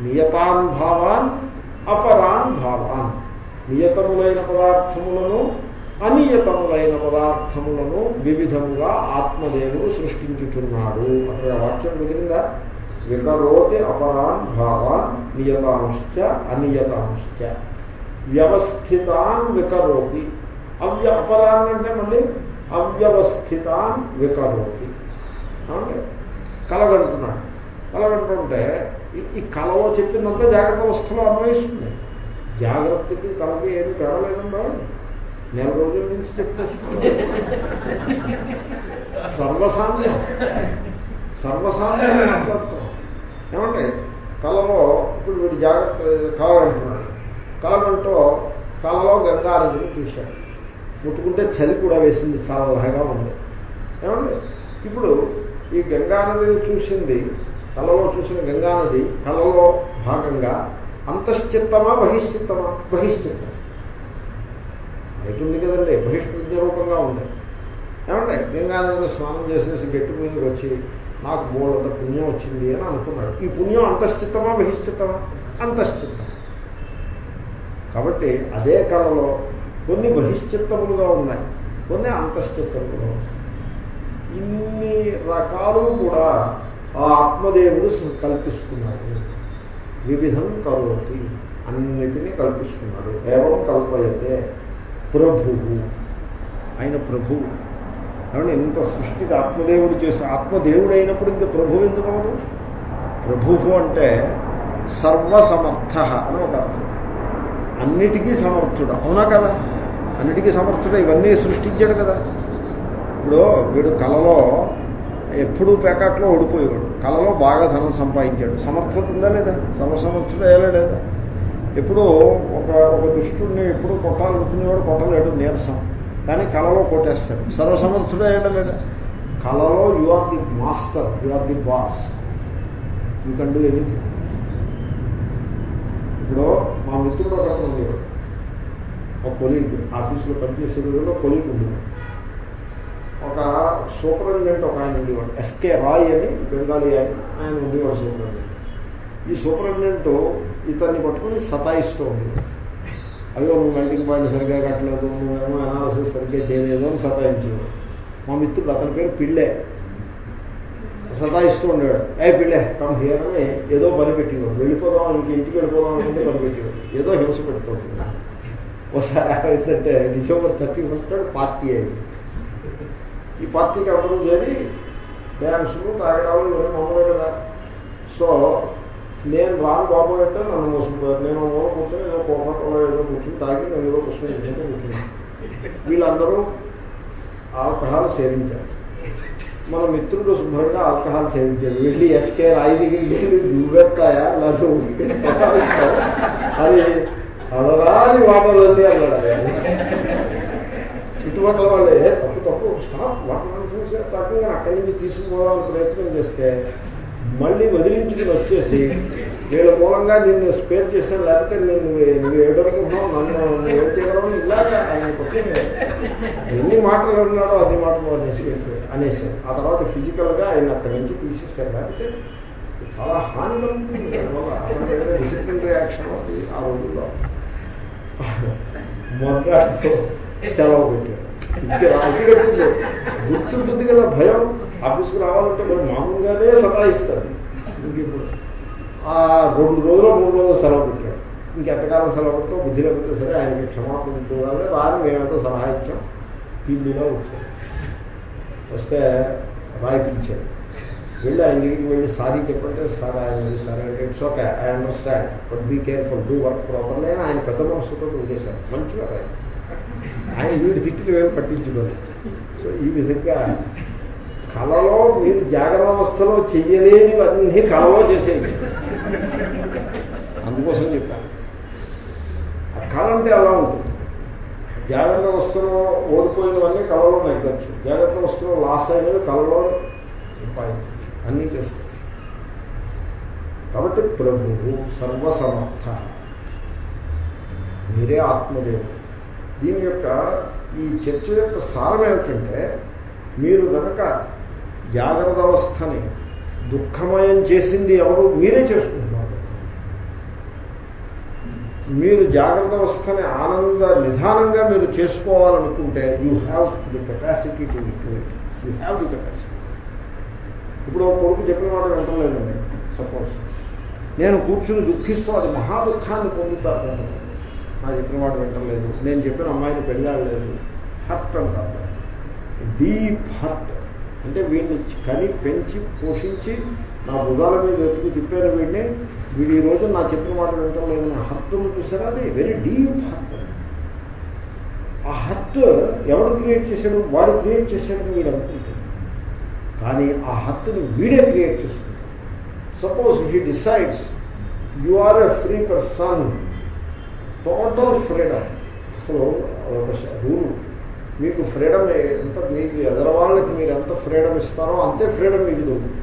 నియతాన్ భావాన్ అపరాన్ భావాన్ నియతములైన పదార్థములను అనియతములైన పదార్థములను వివిధముగా ఆత్మదేవుడు సృష్టించుతున్నాడు అక్కడ వాక్యం కుదిరిందా? వికరోతి అపరాన్ భావాన్ నియతాంశ్చ అనియతాంశ్చ వ్యవస్థితాన్ వికరోతి అవ్య అపరాన్ అంటే మళ్ళీ అవ్యవస్థితాన్ వికరోతి ఏమండి? కలగంటున్నాడు కలగంటుంటే ఈ- ఈ కలలో చెప్పిందంతా జాగ్రత్త అవస్థలో అన్వయిస్తుంది జాగ్రత్తకి కలకి ఏమి తేడలేదండో నెల రోజుల నుంచి చెప్తే సర్వసామ్యం సర్వసామ్యం మాట్లాడుతున్నాం ఏమంటే కళలో ఇప్పుడు వీడు జాగ్రత్త కలగంటున్నాడు కలమంటూ కలలో గంగానదిని చూశాడు. ముట్టుకుంటే చలి కూడా వేసింది చాలా లహగా ఉంది. ఏమండి? ఇప్పుడు ఈ గంగానదిని చూసింది కలలో చూసిన గంగానది కలలో భాగంగా అంతశ్చిత్తమా బహిశ్చిత్తమా? బహిశ్చిత్తం. బయట ఉంది కదండి బహిష్ప్రజ్ఞ రూపంగా ఉంది. ఏమంటే గంగానదిలో స్నానం చేసేసి గట్టి మీదకి వచ్చి నాకు బోడంత పుణ్యం వచ్చింది అని అనుకున్నాడు. ఈ పుణ్యం అంతశ్చిత్తమా బహిశ్చిత్తమా? అంతశ్చిత్తం. కాబట్టి అదే కళలో కొన్ని బహిశ్చిత్తములుగా ఉన్నాయి కొన్ని అంతశ్చిత్తములుగా ఉన్నాయి. ఇన్ని రకాలు కూడా ఆ ఆత్మదేవుడు కల్పిస్తున్నాడు. వివిధం కరోతి అన్నిటినీ కల్పిస్తున్నాడు. కేవలం కల్పయతే ప్రభువు ఆయన ప్రభువు కాబట్టి ఇంత సృష్టికి ఆత్మదేవుడు చేసి ఆత్మదేవుడు అయినప్పుడు ఇంకా ప్రభువు ఎందుకు అవ్వదు? ప్రభువు అంటే సర్వసమర్థ అని ఒక అర్థం. అన్నిటికీ సమర్థుడు. అవునా కదా? అన్నిటికీ సమర్థుడు. ఇవన్నీ సృష్టించాడు కదా. ఇప్పుడు వీడు కళలో ఎప్పుడూ పేకాట్లో ఓడిపోయేవాడు. కళలో బాగా ధనం సంపాదించాడు. సమర్థత ఉందా లేదా? సర్వసమర్థుడు అయ్యాలా లేదా? ఎప్పుడు ఒక ఒక దుష్టుడిని ఎప్పుడు కొట్టాలనుకునేవాడు కొట్టలేడు నీరసం. కానీ కళలో కొట్టేస్తాడు. సర్వసమర్థుడు అయ్యాడా లేదా? కళలో you are the master you are the boss you can do anything ఇప్పుడు మా మిత్రుడు ఒక అతను ఉండేవాడు ఒక కొలీగ్ ఆఫీస్లో పనిచేసే రోజుల్లో కొలీగ్ ఉండేవాడు ఒక సూపరింటెండెంట్ ఒక ఆయన ఉండేవాడు ఎస్కే రాయ్ అని బెంగాలీ అని ఆయన ఉండేవాడు సూపరింటెండెంట్. ఈ సూపరింటెండెంట్ ఇతన్ని పట్టుకుని సతాయిస్తూ ఉండేవాడు అయ్యో నువ్వు మైటింగ్ పాయింట్ సరిగ్గా కట్టలేదు నువ్వేమో అనాలసిస్ సరిగ్గా చేయలేదు అని సతాయించేవాడు. మా మిత్రుడు అతని పేరు పిళ్ళే. సతాయిస్తూ ఉండేవాడు ఏ పిల్లే కమ్ హియర్ అని ఏదో పని పెట్టేవాడు. వెళ్ళిపోదాం ఇంక ఇంటికి వెళ్ళిపోదాం అనుకుంటే పని పెట్టేవాడు. ఏదో హింస పెడుతూ ఉంటున్నాడు ఒకసారి ఏంటంటే డిసెంబర్ థర్టీ ఫస్ట్ పార్టీ అయింది. ఈ పార్టీకి అందరూ చేరి డ్యాన్సులు తాగడాలు ఇవన్నీ మామూలే కదా. సో నేను రాను బాబు అంటే నన్ను మోసుకుపోయారు నేను మూల కూర్చొని ఏదో కోపట్లో ఏదో కూర్చొని తాగి నేను ఏదో కూర్చొని ఏంటంటే కూర్చున్నాను వీళ్ళందరూ ఆల్కహాల్ సేవించారు. మన మిత్రుడు శుభ్రంగా ఆల్కహాల్ సేవించాడు. వెళ్ళి ఎస్కే రాయి దగ్గరికి నువ్వెత్తాయా లేకపోతే అది అలరాని వాటలు వచ్చి అన్నాడు చుట్టుపక్కల వాళ్ళే తప్పు తప్పు స్టాప్ వాటర్ తక్కువ అక్కడి నుంచి తీసుకుపోవాలని ప్రయత్నం చేస్తే మళ్ళీ వదిలించుకుని వచ్చేసి వీళ్ళ మూలంగా నిన్ను స్పేర్ చేశాను లేకపోతే నేను నువ్వు ఏడనుకుంటున్నావు నన్ను నువ్వు ఏం చేయగలవు ఇలాగా ఆయన కొట్టింది ఎన్ని మాటలు అన్నాడో అన్ని మాటలు అనేసి అనేసారు ఆ తర్వాత ఫిజికల్గా ఆయన అక్కడి నుంచి తీసేశారు లేకపోతే చాలా హాని కలుగుతుంది డిసిప్లిన్ రియాక్షన్ అవుతుంది ఆ రోజుల్లో. మొదటి సెలవు పెట్టారు గుర్తుంటుంది కదా భయం. ఆఫీస్కి రావాలంటే మరి మామూలుగానే సతాయిస్తారు ఇంకిప్పుడు ఆ రెండు రోజులు మూడు రోజులు సెలవు పెట్టాడు. ఇంకెంతకాలం సెలవు సెలవుతో బుద్ధి లేకపోతే సరే ఆయనకి క్షమాపణ ఉంటుందని రాని మేమంతా సలహా ఇచ్చాం టీవీలో వచ్చాడు వస్తే రాయిపించాడు వెళ్ళి ఆయన దగ్గరికి వెళ్ళి సారీ చెప్పంటే సార్ ఆయన సార్ అంటే it's okay I understand but be careful do work properly అని ఆయన పెద్ద మనసుతో వదిలేశారు మంచిగా ఆయన. ఆయన వీడి తిట్లు ఏమి పట్టించుకోలేదు. సో ఈ విధంగా కళలో మీరు జాగ్రత్త అవస్థలో చెయ్యలేనివన్నీ కళలో చేసేది అందుకోసం చెప్పాను. ఆ కళ అంటే అలా ఉంటుంది. జాగ్రత్త అవస్థలో ఓడిపోయినవన్నీ కళలో నెగ్గచ్చు. జాగ్రత్త అవస్థలో లాస్ అయినవి కళలో సంపాదించచ్చు అన్నీ చేస్తాయి కాబట్టి ప్రభువు సర్వసమర్థ. మీరే ఆత్మదేవుడు. దీని యొక్క ఈ చర్చ యొక్క సారం ఏమిటంటే మీరు కనుక జాగ్రత్త అవస్థని దుఃఖమయం చేసింది ఎవరు? మీరే చేసుకుంటున్నారు. మీరు జాగ్రత్త అవస్థని ఆనంద నిదానంగా మీరు చేసుకోవాలనుకుంటే you have the capacity to it you have the capacity ఇప్పుడు ఒక కొడుకు చెప్పిన మాట వింటలేదండి సపోజ్ నేను కూర్చుని దుఃఖిస్తూ అది మహా దుఃఖాన్ని పొందుతారు కొంతమంది. నా చెప్పిన మాట వింటలేదు. నేను చెప్పిన అమ్మాయిని పెళ్ళాడలేదు. హర్ట్ అంటారు. డీప్ హర్ట్ అంటే వీడిని కని పెంచి పోషించి నా భుజాల మీద వెతుకు తిప్పాను వీడిని. వీడు ఈ రోజు నా చెప్పిన మాట వింటలేదని హర్ట్ చూసారా? అది వెరీ డీప్ హర్ట్ ఆ హర్ట్ ఎవరు క్రియేట్ చేశాడు? వాడు క్రియేట్ చేశాడని వీడు అనుకుంటాడు. కానీ ఆ హర్ట్ని వీడే క్రియేట్ చేస్తుంది suppose he decides you are a free person total freedom అసలు ఒక రూల్. మీకు ఫ్రీడమ్ ఎంత మీకు ఎదరవాళ్ళకి మీరు ఎంత ఫ్రీడమ్ ఇస్తారో అంతే ఫ్రీడమ్ మీకు దొరుకుతుంది.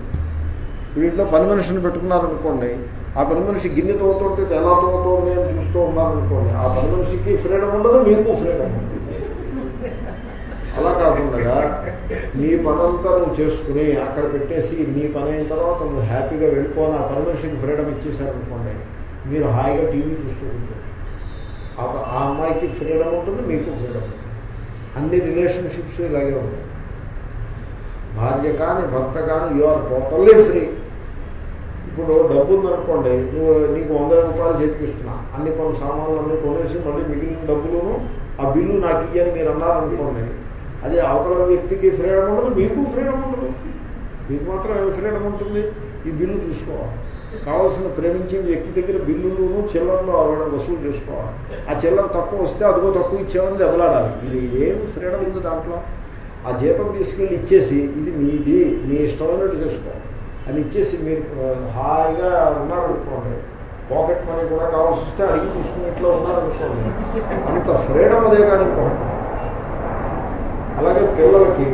వీటిలో పని మనిషిని పెట్టుకున్నారనుకోండి ఆ పని మనిషి గిన్నె తోతుంటే ఎలా తోతుంది అని చూస్తూ ఉన్నారనుకోండి ఆ పని మనిషికి ఫ్రీడమ్ ఉండదు మీకు ఫ్రీడమ్ అలా కాకుండా నీ పనంతా నువ్వు చేసుకుని అక్కడ పెట్టేసి నీ పని అయిన తర్వాత నువ్వు హ్యాపీగా వెళ్ళిపోని ఆ పని మనిషికి ఫ్రీడమ్ ఇచ్చేసారనుకోండి మీరు హాయిగా టీవీ చూస్తూ ఉంటారు ఆ అమ్మాయికి ఫ్రీడమ్ ఉంటుంది మీకు ఫ్రీడమ్ ఉంటుంది. అన్ని రిలేషన్షిప్స్ ఇలాగే ఉంటాయి. భార్య కానీ భర్త కానీ యు ఆర్ టోటల్లీ ఫ్రీ ఇప్పుడు డబ్బు ఉందనుకోండి నువ్వు నీకు వంద రూపాయలు చేతికిస్తున్నా. అన్ని కొన్ని సామాన్లు అన్నీ కొనేసి మళ్ళీ మిగిలిన డబ్బులను ఆ బిల్లు నాకు ఇయ్యని మీరు అన్నారనుకోండి అది అవతల వ్యక్తికి ఫ్రీడమ్ ఉండదు మీకు ఫ్రీడమ్ ఉండదు. మీకు మాత్రం ఫ్రీడమ్ ఉంటుంది? ఈ బిల్లు చూసుకోవాలి కావాల్సిన ప్రేమించిన వ్యక్తి దగ్గర బిల్లులను చిల్లరలు ఆవిడ వసూలు చేసుకోవాలి. ఆ చిల్లర తక్కువ వస్తే అదిగో తక్కువ ఇచ్చేవాళ్ళని దెబ్బలాడాలి. ఇది ఏం ఫ్రీడమ్ ఉంది దాంట్లో? ఆ జీతం తీసుకెళ్ళి ఇచ్చేసి ఇది మీది మీ ఇష్టమైనట్టు చేసుకో. అని ఇచ్చేసి మీరు హాయిగా ఉన్నారనుకోండి. పాకెట్ మనీ కూడా కావాల్సి వస్తే అడిగి తీసుకున్నట్లో ఉన్నారనుకోండి. అంత ఫ్రీడమ్ అదే కానీ అలాగే పిల్లలకి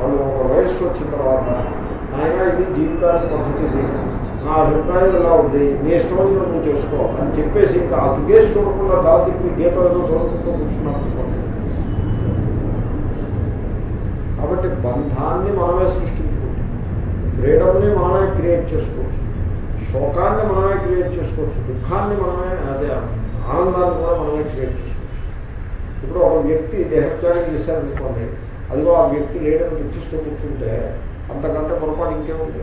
వాళ్ళు ఒక వయస్సు వచ్చిన తర్వాత ఆయన ఇది జీవితానికి పద్ధతి నా అభిప్రాయం ఇలా ఉంది? నీ ఇష్టం నువ్వు చేసుకో అని చెప్పేసి ఇంకా ఆ దుగేసి చూడకుండా దాదాపు గీత ఏదో చూడకుండా కూర్చున్నాను కాబట్టి బంధాన్ని మనమే సృష్టించుకోవచ్చు. ఫ్రీడమ్ని మనమే క్రియేట్ చేసుకోవచ్చు. శోకాన్ని మనమే క్రియేట్ చేసుకోవచ్చు. దుఃఖాన్ని మనమే అదే ఆనందాన్ని కూడా మనమే క్రియేట్ చేసుకోవచ్చు. ఇప్పుడు ఒక వ్యక్తి దేహత్యాగం చేశారనుకోండి అదిగో ఆ వ్యక్తి లేడని దుఃఖిస్తూ కూర్చుంటే అంతకంటే పొరపాటు ఇంకేముంది?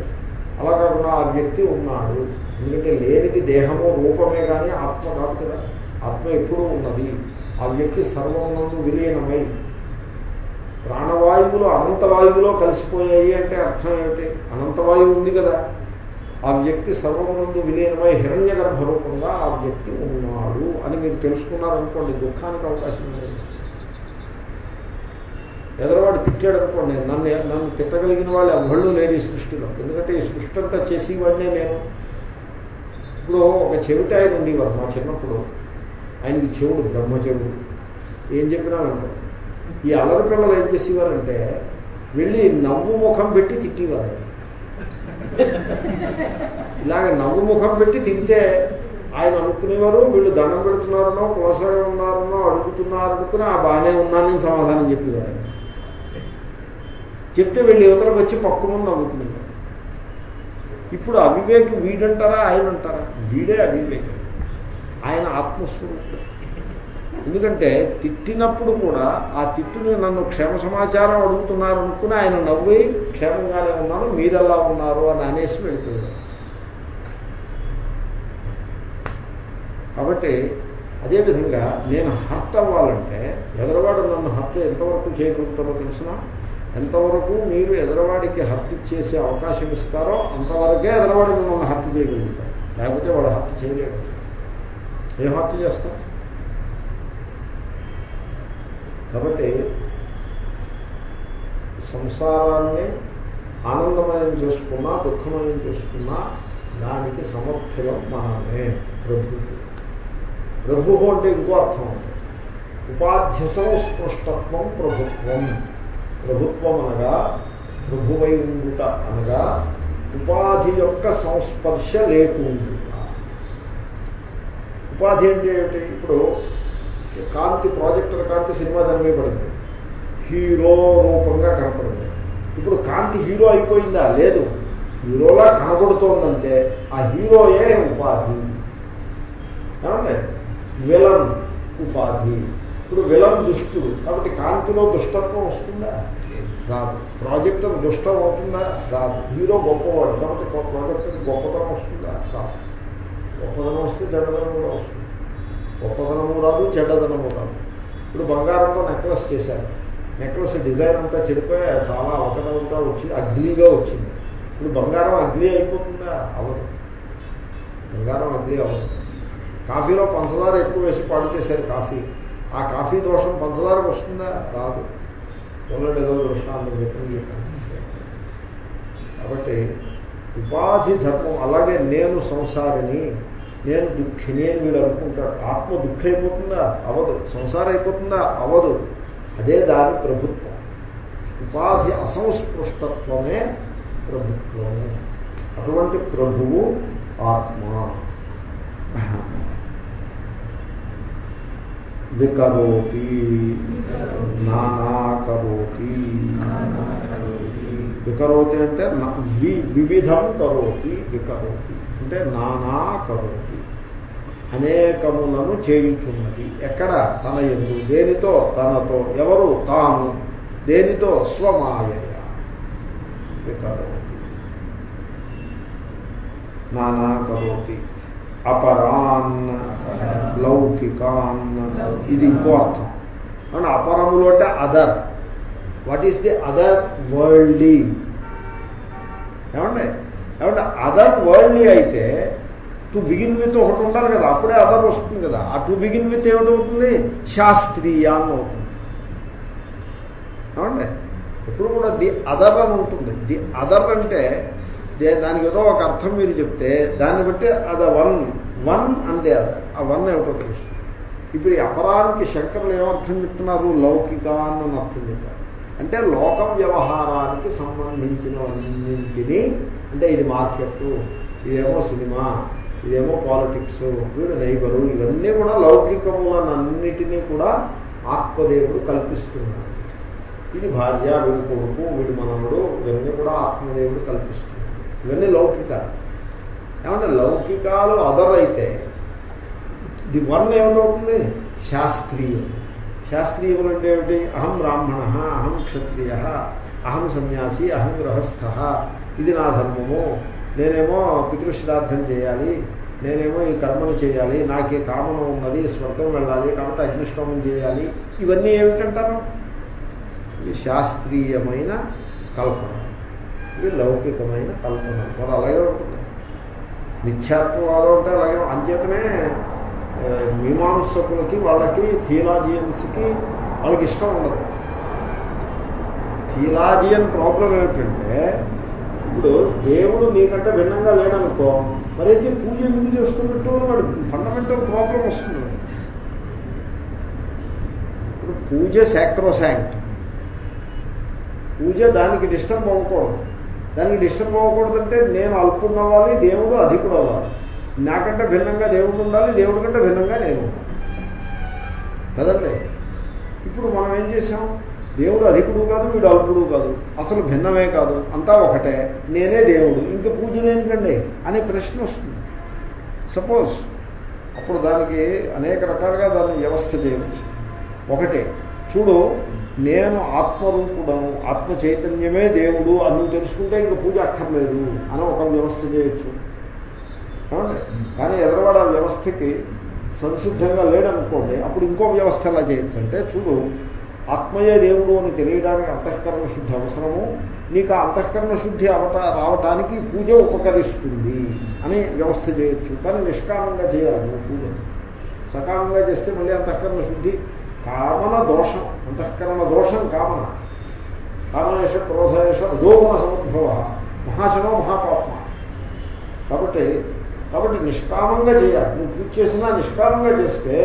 అలా కాకుండా ఆ వ్యక్తి ఉన్నాడు. ఎందుకంటే లేనిది దేహము రూపమే కానీ ఆత్మ కాదు కదా. ఆత్మ ఎప్పుడూ ఉన్నది. ఆ వ్యక్తి సర్వమునందు విలీనమై ప్రాణవాయువులు అనంతవాయువులో కలిసిపోయాయి అంటే అర్థం ఏమిటి? అనంతవాయువు ఉంది కదా. ఆ వ్యక్తి సర్వమునందు విలీనమై హిరణ్య గర్భ రూపంగా ఆ వ్యక్తి ఉన్నాడు అని మీరు తెలుసుకున్నారనుకోండి దుఃఖానికి అవకాశం ఉంది ఎదరవాడు తిట్టాడు అనుకోండి నన్ను నన్ను తిట్టగలిగిన వాళ్ళు ఎవ్వళ్ళు లేరు ఈ సృష్టిలో. ఎందుకంటే ఈ సృష్టి అంతా చేసేవాడినే నేను. ఇప్పుడు ఒక చెవిట ఆయన ఉండేవారు మా చిన్నప్పుడు. ఆయనకి చెవుడు బ్రహ్మ చెవుడు. ఏం చెప్పినా ఈ అల్లరి పిల్లలు ఏం చేసేవారంటే వెళ్ళి నవ్వు ముఖం పెట్టి తిట్టేవారు ఇలాగ నవ్వు ముఖం పెట్టి తింటే ఆయన అనుకునేవారు వీళ్ళు దండం పెడుతున్నారనో కులసగా ఉన్నారనో అడుగుతున్నారనుకుని ఆ బాగానే ఉన్నానని సమాధానం చెప్పేవారు చెప్తే వీళ్ళు యువతలకు వచ్చి పక్కు ముందు ఇప్పుడు అవివేకి వీడంటారా ఆయన అంటారా వీడే అవివేకి. ఆయన ఆత్మస్వరూపుడు. ఎందుకంటే తిట్టినప్పుడు కూడా ఆ తిట్టుని నన్ను క్షేమ సమాచారం అడుగుతున్నారు అనుకుని ఆయన నవ్వి క్షేమంగానే ఉన్నాను మీరెలా ఉన్నారు? అని అనేసి వెళ్ళిపోయాడు. కాబట్టి అదేవిధంగా నేను హర్త్ అవ్వాలంటే ఎదరవాడు నన్ను హర్త ఎంతవరకు చేయగలుగుతారో తెలిసినా ఎంతవరకు మీరు ఎదరవాడికి హత్య చేసే అవకాశం ఇస్తారో అంతవరకే ఎదరవాడు మిమ్మల్ని హత్య చేయగలుగుతారు లేకపోతే వాడు హత్య చేయలేడు. ఏం హత్య చేస్తారు? కాబట్టి సంసారాన్ని ఆనందమయం చేసుకున్నా దుఃఖమయం చేసుకున్నా దానికి సమర్థులం మనమే ప్రభు ప్రభు అంటే ఇంకో అర్థం ఉంది ఉపాధ్యసం స్పృష్టత్వం ప్రభుత్వం. ప్రభుత్వం అనగా ప్రభువై ఉండుట అనగా ఉపాధి యొక్క సంస్పర్శ లేకుండుట. ఉపాధి అంటే ఏమిటి? ఇప్పుడు కాంతి ప్రాజెక్టర్ కాంతి సినిమా జన్మపడింది హీరో రూపంగా కనపడింది. ఇప్పుడు కాంతి హీరో అయిపోయిందా? లేదు. హీరోలా కనబడుతోందంటే ఆ హీరోయే ఉపాధి. ఏమండి? విలన్ ఉపాధి. ఇప్పుడు విలన్ దుష్టుడు. కాబట్టి కాంతిలో దుష్టత్వం వస్తుందా? రాదు. ప్రాజెక్టర్ దుష్టం అవుతుందా? రాదు. హీరో గొప్పవాడు. కాబట్టి ప్రాజెక్టర్ గొప్పతనం వస్తుందా? రాదు. గొప్పదనం వస్తే చెడ్డదనం కూడా వస్తుంది. గొప్పతనము రాదు చెడ్డదనము రాదు. ఇప్పుడు బంగారంలో నెక్లెస్ చేశారు. నెక్లెస్ డిజైన్ అంతా చెడిపోయి? చాలా అవకతవంగా వచ్చి అగ్లీగా వచ్చింది. ఇప్పుడు బంగారం అగ్లీ అయిపోతుందా? అవదు. బంగారం అగ్లీ అవ్వదు కాఫీలో పంచదార ఎక్కువ వేసి పాడు చేశారు కాఫీ. ఆ కాఫీ దోషం పంచదారకు వస్తుందా? రాదు. పొల్లడు ఏదో దృష్టాన్ని చెప్పని కాబట్టి ఉపాధి ధర్మం అలాగే నేను సంసారిని నేను దుఃఖిని అని వీడు అనుకుంటాడు. ఆత్మ దుఃఖ అయిపోతుందా అవదు. సంసారం అయిపోతుందా? అవదు. అదే దాని ప్రభుత్వం. ఉపాధి అసంస్పృష్టత్వమే ప్రభుత్వమే అటువంటి ప్రభువు ఆత్మ. వికరోతి నానాకరోతి వికరోతి అంటే వివిధం కరోతి వికరోతి. అంటే నానా కరోతి. అనేకములను చేయుచున్నది. ఎక్కడ? తన ఎందు. దేనితో? తనతో. ఎవరు? తాను. దేనితో? స్వమాయ వికరోతి. నానా కరోతి. అపరాన్ లౌకికాన్ ఇది ఇంకో అర్థం అండ్ అపరములు అంటే other what is the other worldly ఏమండి? ఏమంటే అదర్ వరల్డ్లీ అయితే టు బిగిన్ విత్ ఒకటి ఉండాలి కదా అప్పుడే అదర్ వస్తుంది కదా. ఆ టు బిగిన్ విత్ ఏమిటవుతుంది శాస్త్రీయ అని అవుతుంది. ఏమండి? ఎప్పుడు కూడా ది అదర్ అని ఉంటుంది. ది అదర్ అంటే దే- దానికి ఏదో ఒక అర్థం మీరు చెప్తే దాన్ని బట్టి అదర్ వన్ వన్ అంతే అదర్ ఆ వన్ ఏమిటో తెలుసు. ఇప్పుడు ఈ అపరానికి శంకరులు ఏమర్థం చెప్తున్నారు? లౌకిక అని అర్థం చెప్పారు అంటే లోక వ్యవహారానికి సంబంధించినవన్నింటినీ అంటే ఇది మార్కెట్ ఇదేమో సినిమా ఇదేమో పాలిటిక్స్ వీడు నైబరు ఇవన్నీ కూడా లౌకికములనన్నిటినీ కూడా ఆత్మదేవుడు కల్పిస్తున్నాడు. ఇది భార్య వీడి కొడుకు వీడి మనముడు ఇవన్నీ కూడా ఆత్మదేవుడు కల్పిస్తున్నాడు. ఇవన్నీ లౌకికాలు ఏమంటే లౌకికాలు అదర్ అయితే ది వన్ ఏమిటవుతుంది శాస్త్రీయం. శాస్త్రీయములు అంటే ఏమిటి? అహం బ్రాహ్మణ అహం క్షత్రియ అహం సన్యాసి అహం గృహస్థ. ఇది నా ధర్మము. నేనేమో పితృశ్రాద్ధం చేయాలి. నేనేమో ఈ కర్మను చేయాలి. నాకే కామన ఉన్నది స్వర్గం వెళ్ళాలి కాబట్టి అగ్నిష్టోమం చేయాలి. ఇవన్నీ ఏమిటంటారు? ఇది శాస్త్రీయమైన కల్పన. ఇది లౌకికమైన కల్పన. మరి అలాగే ఉంటుంది. మిథ్యాత్వవాదం అంటే అలాగే. అంచేతనే మీమాంసకులకి వాళ్ళకి థియలాజియన్స్కి వాళ్ళకి ఇష్టం ఉండదు. థియలాజియన్ ప్రాబ్లం ఏమిటంటే ఇప్పుడు దేవుడు నీకంటే భిన్నంగా లేడనుకో మరైతే పూజ ఎందుకు చేస్తున్నట్టు వాడు ఫండమెంటల్ ప్రాబ్లం వస్తుంది. ఇప్పుడు పూజ సాక్రోసాంక్ట్ పూజ దానికి డిస్టర్బ్ అవ్వకూడదు. దానికి డిస్టర్బ్ అవ్వకూడదంటే నేను అల్పుడు అవ్వాలి దేవుడు అధికుడు అవ్వాలి నాకంటే భిన్నంగా దేవుడు ఉండాలి దేవుడి కంటే భిన్నంగా నేను కదండి? ఇప్పుడు మనం ఏం చేసాం దేవుడు అధికుడు కాదు వీడు అల్పుడు కాదు. అసలు భిన్నమే కాదు అంతా ఒకటే. నేనే దేవుడు. ఇంక పూజ దేనికండి అనే ప్రశ్న వస్తుంది. సపోజ్ అప్పుడు దానికి అనేక రకాలుగా దాన్ని వ్యవస్థ చేయవచ్చు. ఒకటే చూడు నేను ఆత్మరూపుడను ఆత్మ చైతన్యమే దేవుడు అని తెలుసుకుంటే ఇంక పూజ అక్కర్లేదు అని ఒక వ్యవస్థ చేయొచ్చు. ఏమండి? కానీ ఎదరవాడ వ్యవస్థకి సంసిద్ధంగా లేడనుకోండి అప్పుడు ఇంకో వ్యవస్థ ఎలా చేయొచ్చు అంటే చూడు ఆత్మయే దేవుడు అని తెలియడానికి అంతఃకరణ శుద్ధి అవసరము నీకు ఆ అంతఃకరణ శుద్ధి అవట రావటానికి పూజ ఉపకరిస్తుంది అని వ్యవస్థ చేయొచ్చు. కానీ నిష్కామంగా చేయాలి పూజ. సకామంగా చేస్తే మళ్ళీ అంతఃకరణ శుద్ధి కామన దోషం. అంతఃకరణ దోషం కామన. కామనేష క్రోధేష రజోగుణ సమద్భవ. మహాశనో మహాపాత్మ కాబట్టి కాబట్టి నిష్కామంగా చేయాలి. నువ్వు పూజ చేసినా నిష్కామంగా చేస్తే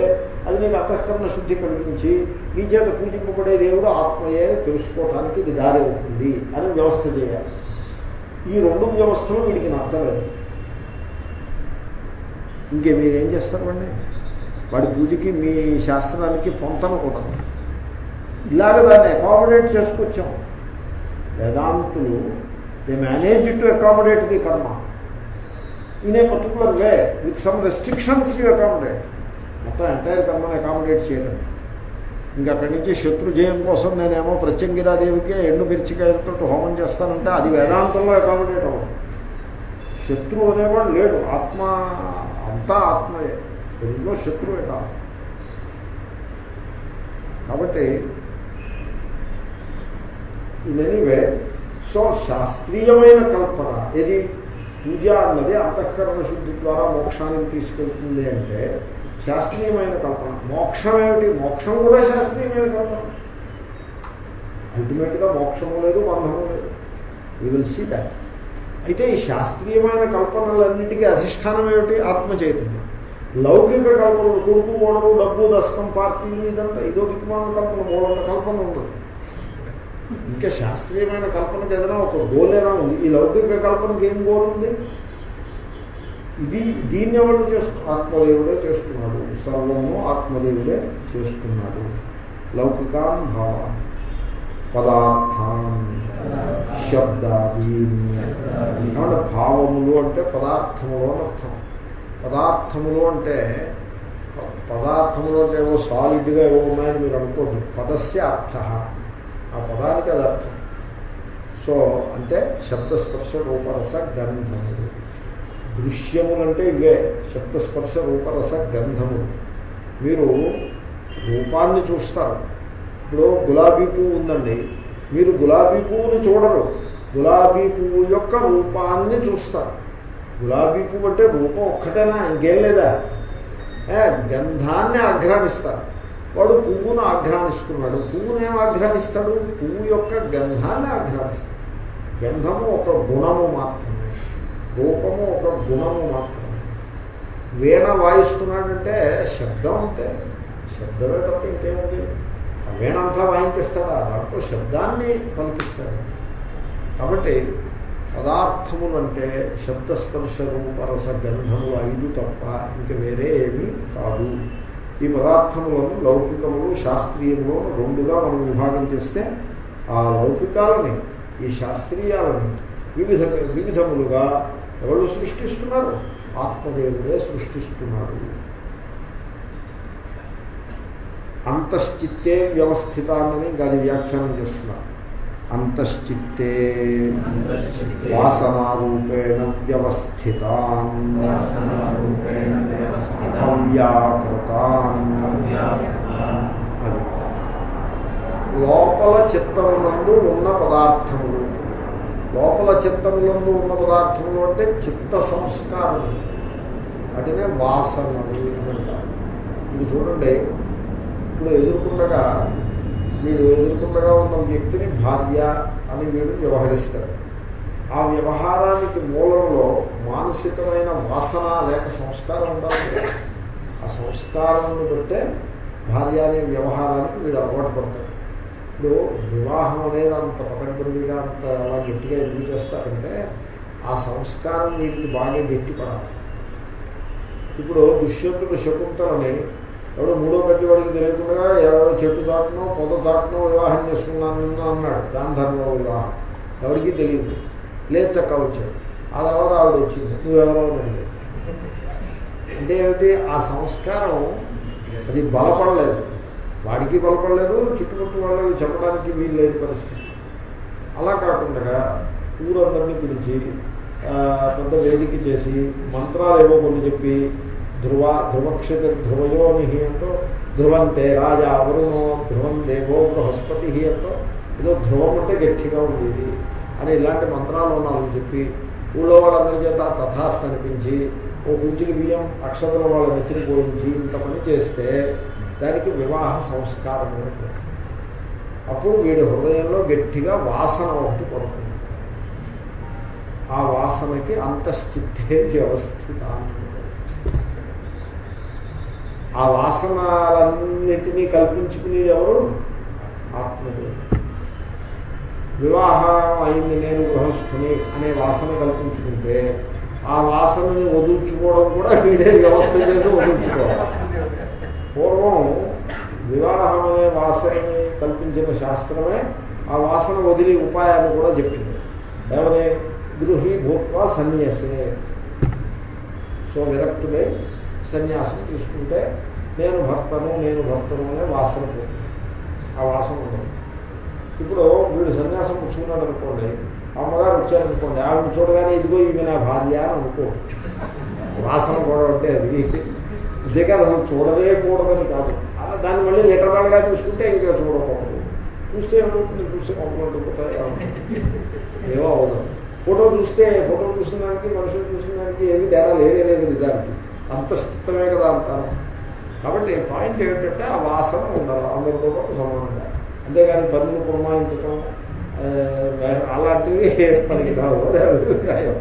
అది నీకు అంతఃకరణ శుద్ధి కలిగించి నీ చేత పూజింపబడే దేవుడు ఆత్మయే తెలుసుకోవటానికి తెలుసుకోవడానికి ఇది దారి అవుతుంది అని వ్యవస్థ చేయాలి. ఈ రెండు వ్యవస్థలు వీడికి నచ్చలేదు. ఇంకే మీరేం చేస్తారండి? వాడి పూజకి మీ శాస్త్రానికి పొంతన కూడా. ఇలాగ దాన్ని అకామిడేట్ చేసుకొచ్చాం. వేదాంతులు they manage to accommodate the karma in a particular way with some restrictions you accommodate మొత్తం ఎంటైర్ కర్మని అకామిడేట్ చేయడం ఇంకా అక్కడి నుంచి శత్రు జయం కోసం నేనేమో ప్రత్యంగిరాదేవికి ఎండు మిర్చికాయలతో హోమం చేస్తానంటే అది వేదాంతంలో అకామిడేట్ అవ్వదు. శత్రువు అనేవాడు లేడు. ఆత్మ అంతా ఆత్మయే. ఎందులో శత్రువే కాదు. కాబట్టి ఇన్ ఎనీవే సో శాస్త్రీయమైన కల్పన ఏది? పూజ అన్నది అంతఃకరణ శుద్ధి ద్వారా మోక్షానికి తీసుకెళ్తుంది అంటే శాస్త్రీయమైన కల్పన. మోక్షం ఏమిటి? మోక్షం కూడా శాస్త్రీయమైన కల్పన. అల్టిమేట్గా మోక్షము లేదు బంధము లేదు. వీ విల్ సీ దాట్ అయితే ఈ శాస్త్రీయమైన కల్పనలన్నిటికీ అధిష్టానం ఏమిటి? ఆత్మ చైతన్యం లౌకిక కల్పనలు కొడుకు ఓడలు డబ్బు దశకం పార్టీ ఇదంతా ఇదో విజ్ఞాన కల్పన మూడంత కల్పన ఇంకా శాస్త్రీయమైన కల్పనకి ఏదైనా ఒక గోల్ ఏదైనా ఉంది? ఈ లౌకిక కల్పనకి ఏం గోల్ ఉంది? ఇది దీన్ని ఎవరు చేస్తు ఆత్మదేవుడే చేస్తున్నాడు. సర్వము ఆత్మదేవుడే చేస్తున్నాడు. లౌకికాన్ భావ పదార్థాన్ శబ్దాదీన్ కాబట్టి భావములు అంటే పదార్థములు అని అర్థం. పదార్థములు అంటే పదార్థములు అంటే ఏవో సాలిడ్గా ఏవో ఉన్నాయని మీరు అనుకోండి. పదస్య అర్థ. ఆ పదానికి అది అర్థం. సో అంటే శబ్దస్పర్శ రూపరస గంధములు. దృశ్యములంటే ఇవే శబ్దస్పర్శ రూపరస గంధములు. మీరు రూపాన్ని చూస్తారు. ఇప్పుడు గులాబీ పువ్వు ఉందండి. మీరు గులాబీ పువ్వుని చూడరు. గులాబీ పువ్వు యొక్క రూపాన్ని చూస్తారు. గులాబీ పువ్వు అంటే రూపం ఒక్కటేనా? ఇంకేం లేదా? గంధాన్ని ఆగ్రహిస్తారు. వాడు పువ్వును ఆఘ్రానిస్తున్నాడు పువ్వును ఏం ఆఘ్రానిస్తాడు పువ్వు యొక్క గంధాన్ని ఆఘ్రానిస్తాడు గంధము ఒక గుణము మాత్రమే. రూపము ఒక గుణము మాత్రమే. వీణ వాయిస్తున్నాడంటే శబ్దం అంతే. శబ్దమే తప్ప ఇంకేముంది ఆ వీణ అంతా దాంట్లో శబ్దాన్ని పలికిస్తాడు. కాబట్టి పదార్థములు అంటే శబ్దస్పర్శ రూపరస గంధము ఐదు తప్ప ఇంక వేరే ఏమీ కాదు. ఈ పదార్థములను లౌకికములు శాస్త్రీయములు రెండుగా మనం విభాగం చేస్తే ఆ లౌకికాలని ఈ శాస్త్రీయాలని వివిధ వివిధములుగా ఎవరు సృష్టిస్తున్నారు? ఆత్మదేవుడే సృష్టిస్తున్నాడు. అంతశ్చిత్తే వ్యవస్థితాన్ని దాని వ్యాఖ్యానం చేస్తున్నారు. అంతశ్చిత్తే వాసనారూపేణ వ్యవస్థితాన్ అవ్యాకృతాన్ అది. లోపల చిత్తమునందు ఉన్న పదార్థములు. లోపల చిత్తములందు ఉన్న పదార్థములు అంటే చిత్త సంస్కారములు వాటినే వాసనలు అంటారు. ఇది చూడండి. ఇప్పుడు ఎదుర్కొండగా వీడు ఎదుర్కొండగా ఉన్న వ్యక్తిని భార్య అని వీడు వ్యవహరిస్తాడు. ఆ వ్యవహారానికి మూలంలో మానసికమైన వాసన లేక సంస్కారం ఉండాలి. ఆ సంస్కారాన్ని బట్టే భార్య అనే వ్యవహారానికి వీడు అలవాటు పడతాడు. ఇప్పుడు వివాహం అనేది అంత పకడ్బందీగా అంత అలా గట్టిగా ఎందుకు చేస్తారంటే ఆ సంస్కారం వీటిని బాగా గట్టిపడాలి. ఇప్పుడు దుష్యంతుడు శకుంతలని ఎవడో మూడో గడ్డి వాడికి తెలియకుండా ఎవరో చెట్టు చాటునో పొద చాటునో వివాహం చేసుకున్నాను అన్నాడు. గాంధర్వ వివాహం. ఎవరికీ తెలియదు. లేదు చక్క వచ్చాడు. ఆ తర్వాత ఆవిడ వచ్చింది. నువ్వెవరో అని అంటే ఏమిటి? ఆ సంస్కారం అది బలపడలేదు. వాడికి బలపడలేదు చుట్టుపక్కల వాళ్ళకి చెప్పడానికి వీలు లేని పరిస్థితి. అలా కాకుండా ఊరందరినీ పిలిచి పెద్ద వేదిక చేసి మంత్రాలు ఏవో కొన్ని చెప్పి ధ్రువ ధ్రువక్షత ధ్రువయోని అంటూ ధ్రువంతే రాజా వరుణో ధ్రువం దేవో బృహస్పతి అంటూ ఏదో ధ్రువం అంటే గట్టిగా ఉండేది అని ఇలాంటి మంత్రాలు ఉన్నారని చెప్పి ఊళ్ళో వాళ్ళందరి చేత తథాస్తు అనిపించి ఓ కుంచికి బియ్యం అక్షతల వాళ్ళ నెత్తిని పోయించి ఇంత పని చేస్తే దానికి వివాహ సంస్కారం అప్పుడు వీడి హృదయంలో గట్టిగా వాసన ఒకటి పడుతుంది. ఆ వాసనకి అంతశ్చిత్తే వ్యవస్థిత ఆ వాసనలన్నిటినీ కల్పించుకునేది ఎవరు? ఆత్మదేవుడు. వివాహం అయింది నేను గృహస్థుని అనే వాసన కల్పించుకుంటే ఆ వాసనని వదులుచుకోవడం కూడా వీడే వ్యవస్థ చేసి వదులుచుకోవాలి. పూర్వం వివాహం అనే వాసనని కల్పించిన శాస్త్రమే ఆ వాసన వదిలి ఉపాయాన్ని కూడా చెప్పింది. ఏమని? గృహి భూత్వ సన్యాసే. సో విరక్తులే సన్యాసం తీసుకుంటే నేను భర్తను నేను భర్తను అనే వాసన పోతుంది. ఆ వాసన ఉండదు. ఇప్పుడు వీడు సన్యాసం పుచ్చుకున్నాడు అనుకోండి అమ్మగారు వచ్చారనుకోండి ఆవిడ చూడగానే ఇదిగో ఈమె నా భార్య అని అనుకో. వాసన కూడా ఉంటే అది. అంతేకాదు అసలు చూడలే కూడదని కాదు. దాన్ని మళ్ళీ లిటరల్గా చూసుకుంటే ఇంకా చూడకూడదు. చూస్తే ఏమవుతుంది? చూస్తే పంపుకుంటుపోతాయి ఏమో అవుతుంది ఫోటో చూస్తే ఫోటో చూసిన దానికి మనుషులు చూసిన దానికి ఏమి తేడా లేదే లేదు నిజానికి. అంతస్థితమే కదా అంటారు. కాబట్టి పాయింట్ ఏమిటంటే ఆ వాసన ఉండాలి అందరితో పాటు సమానంగా అంతేగాని పనులు పురమాయించటం అలాంటివి పనికి రావు అభిప్రాయం.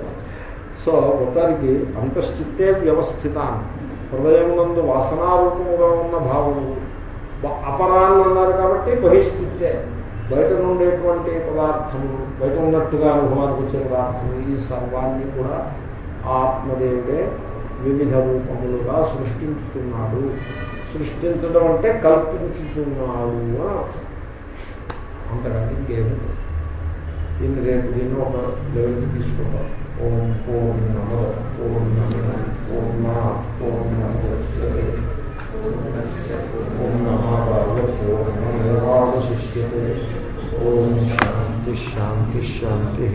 సో మొత్తానికి అంతశ్చిత్తే వ్యవస్థిత హృదయమునందు వాసనారూపముగా ఉన్న భావము. బ- అపరాన్ని అన్నారు కాబట్టి బహిష్చిత్తే బయట నుండేటువంటి పదార్థము బయట ఉన్నట్టుగా అనుభవానికి వచ్చే పదార్థము ఈ సర్వాన్ని కూడా ఆత్మదేవుడే వివిధ రూపములుగా సృష్టించుతున్నాడు సృష్టించడం అంటే కల్పించుతున్నాడు అని అర్థం. అంతకంటే ఇంకేమి లేదు. దీన్ని రేపు దీన్ని ఒక లెవెల్కి తీసుకుంటాం ఓం పూర్ణమ పూర్ణమ పూర్ణ పూర్ణమోదస్యతే పూర్ణమాదాయ పూర్ణమేవావశిష్యతే ఓం శాంతి శాంతి శాంతి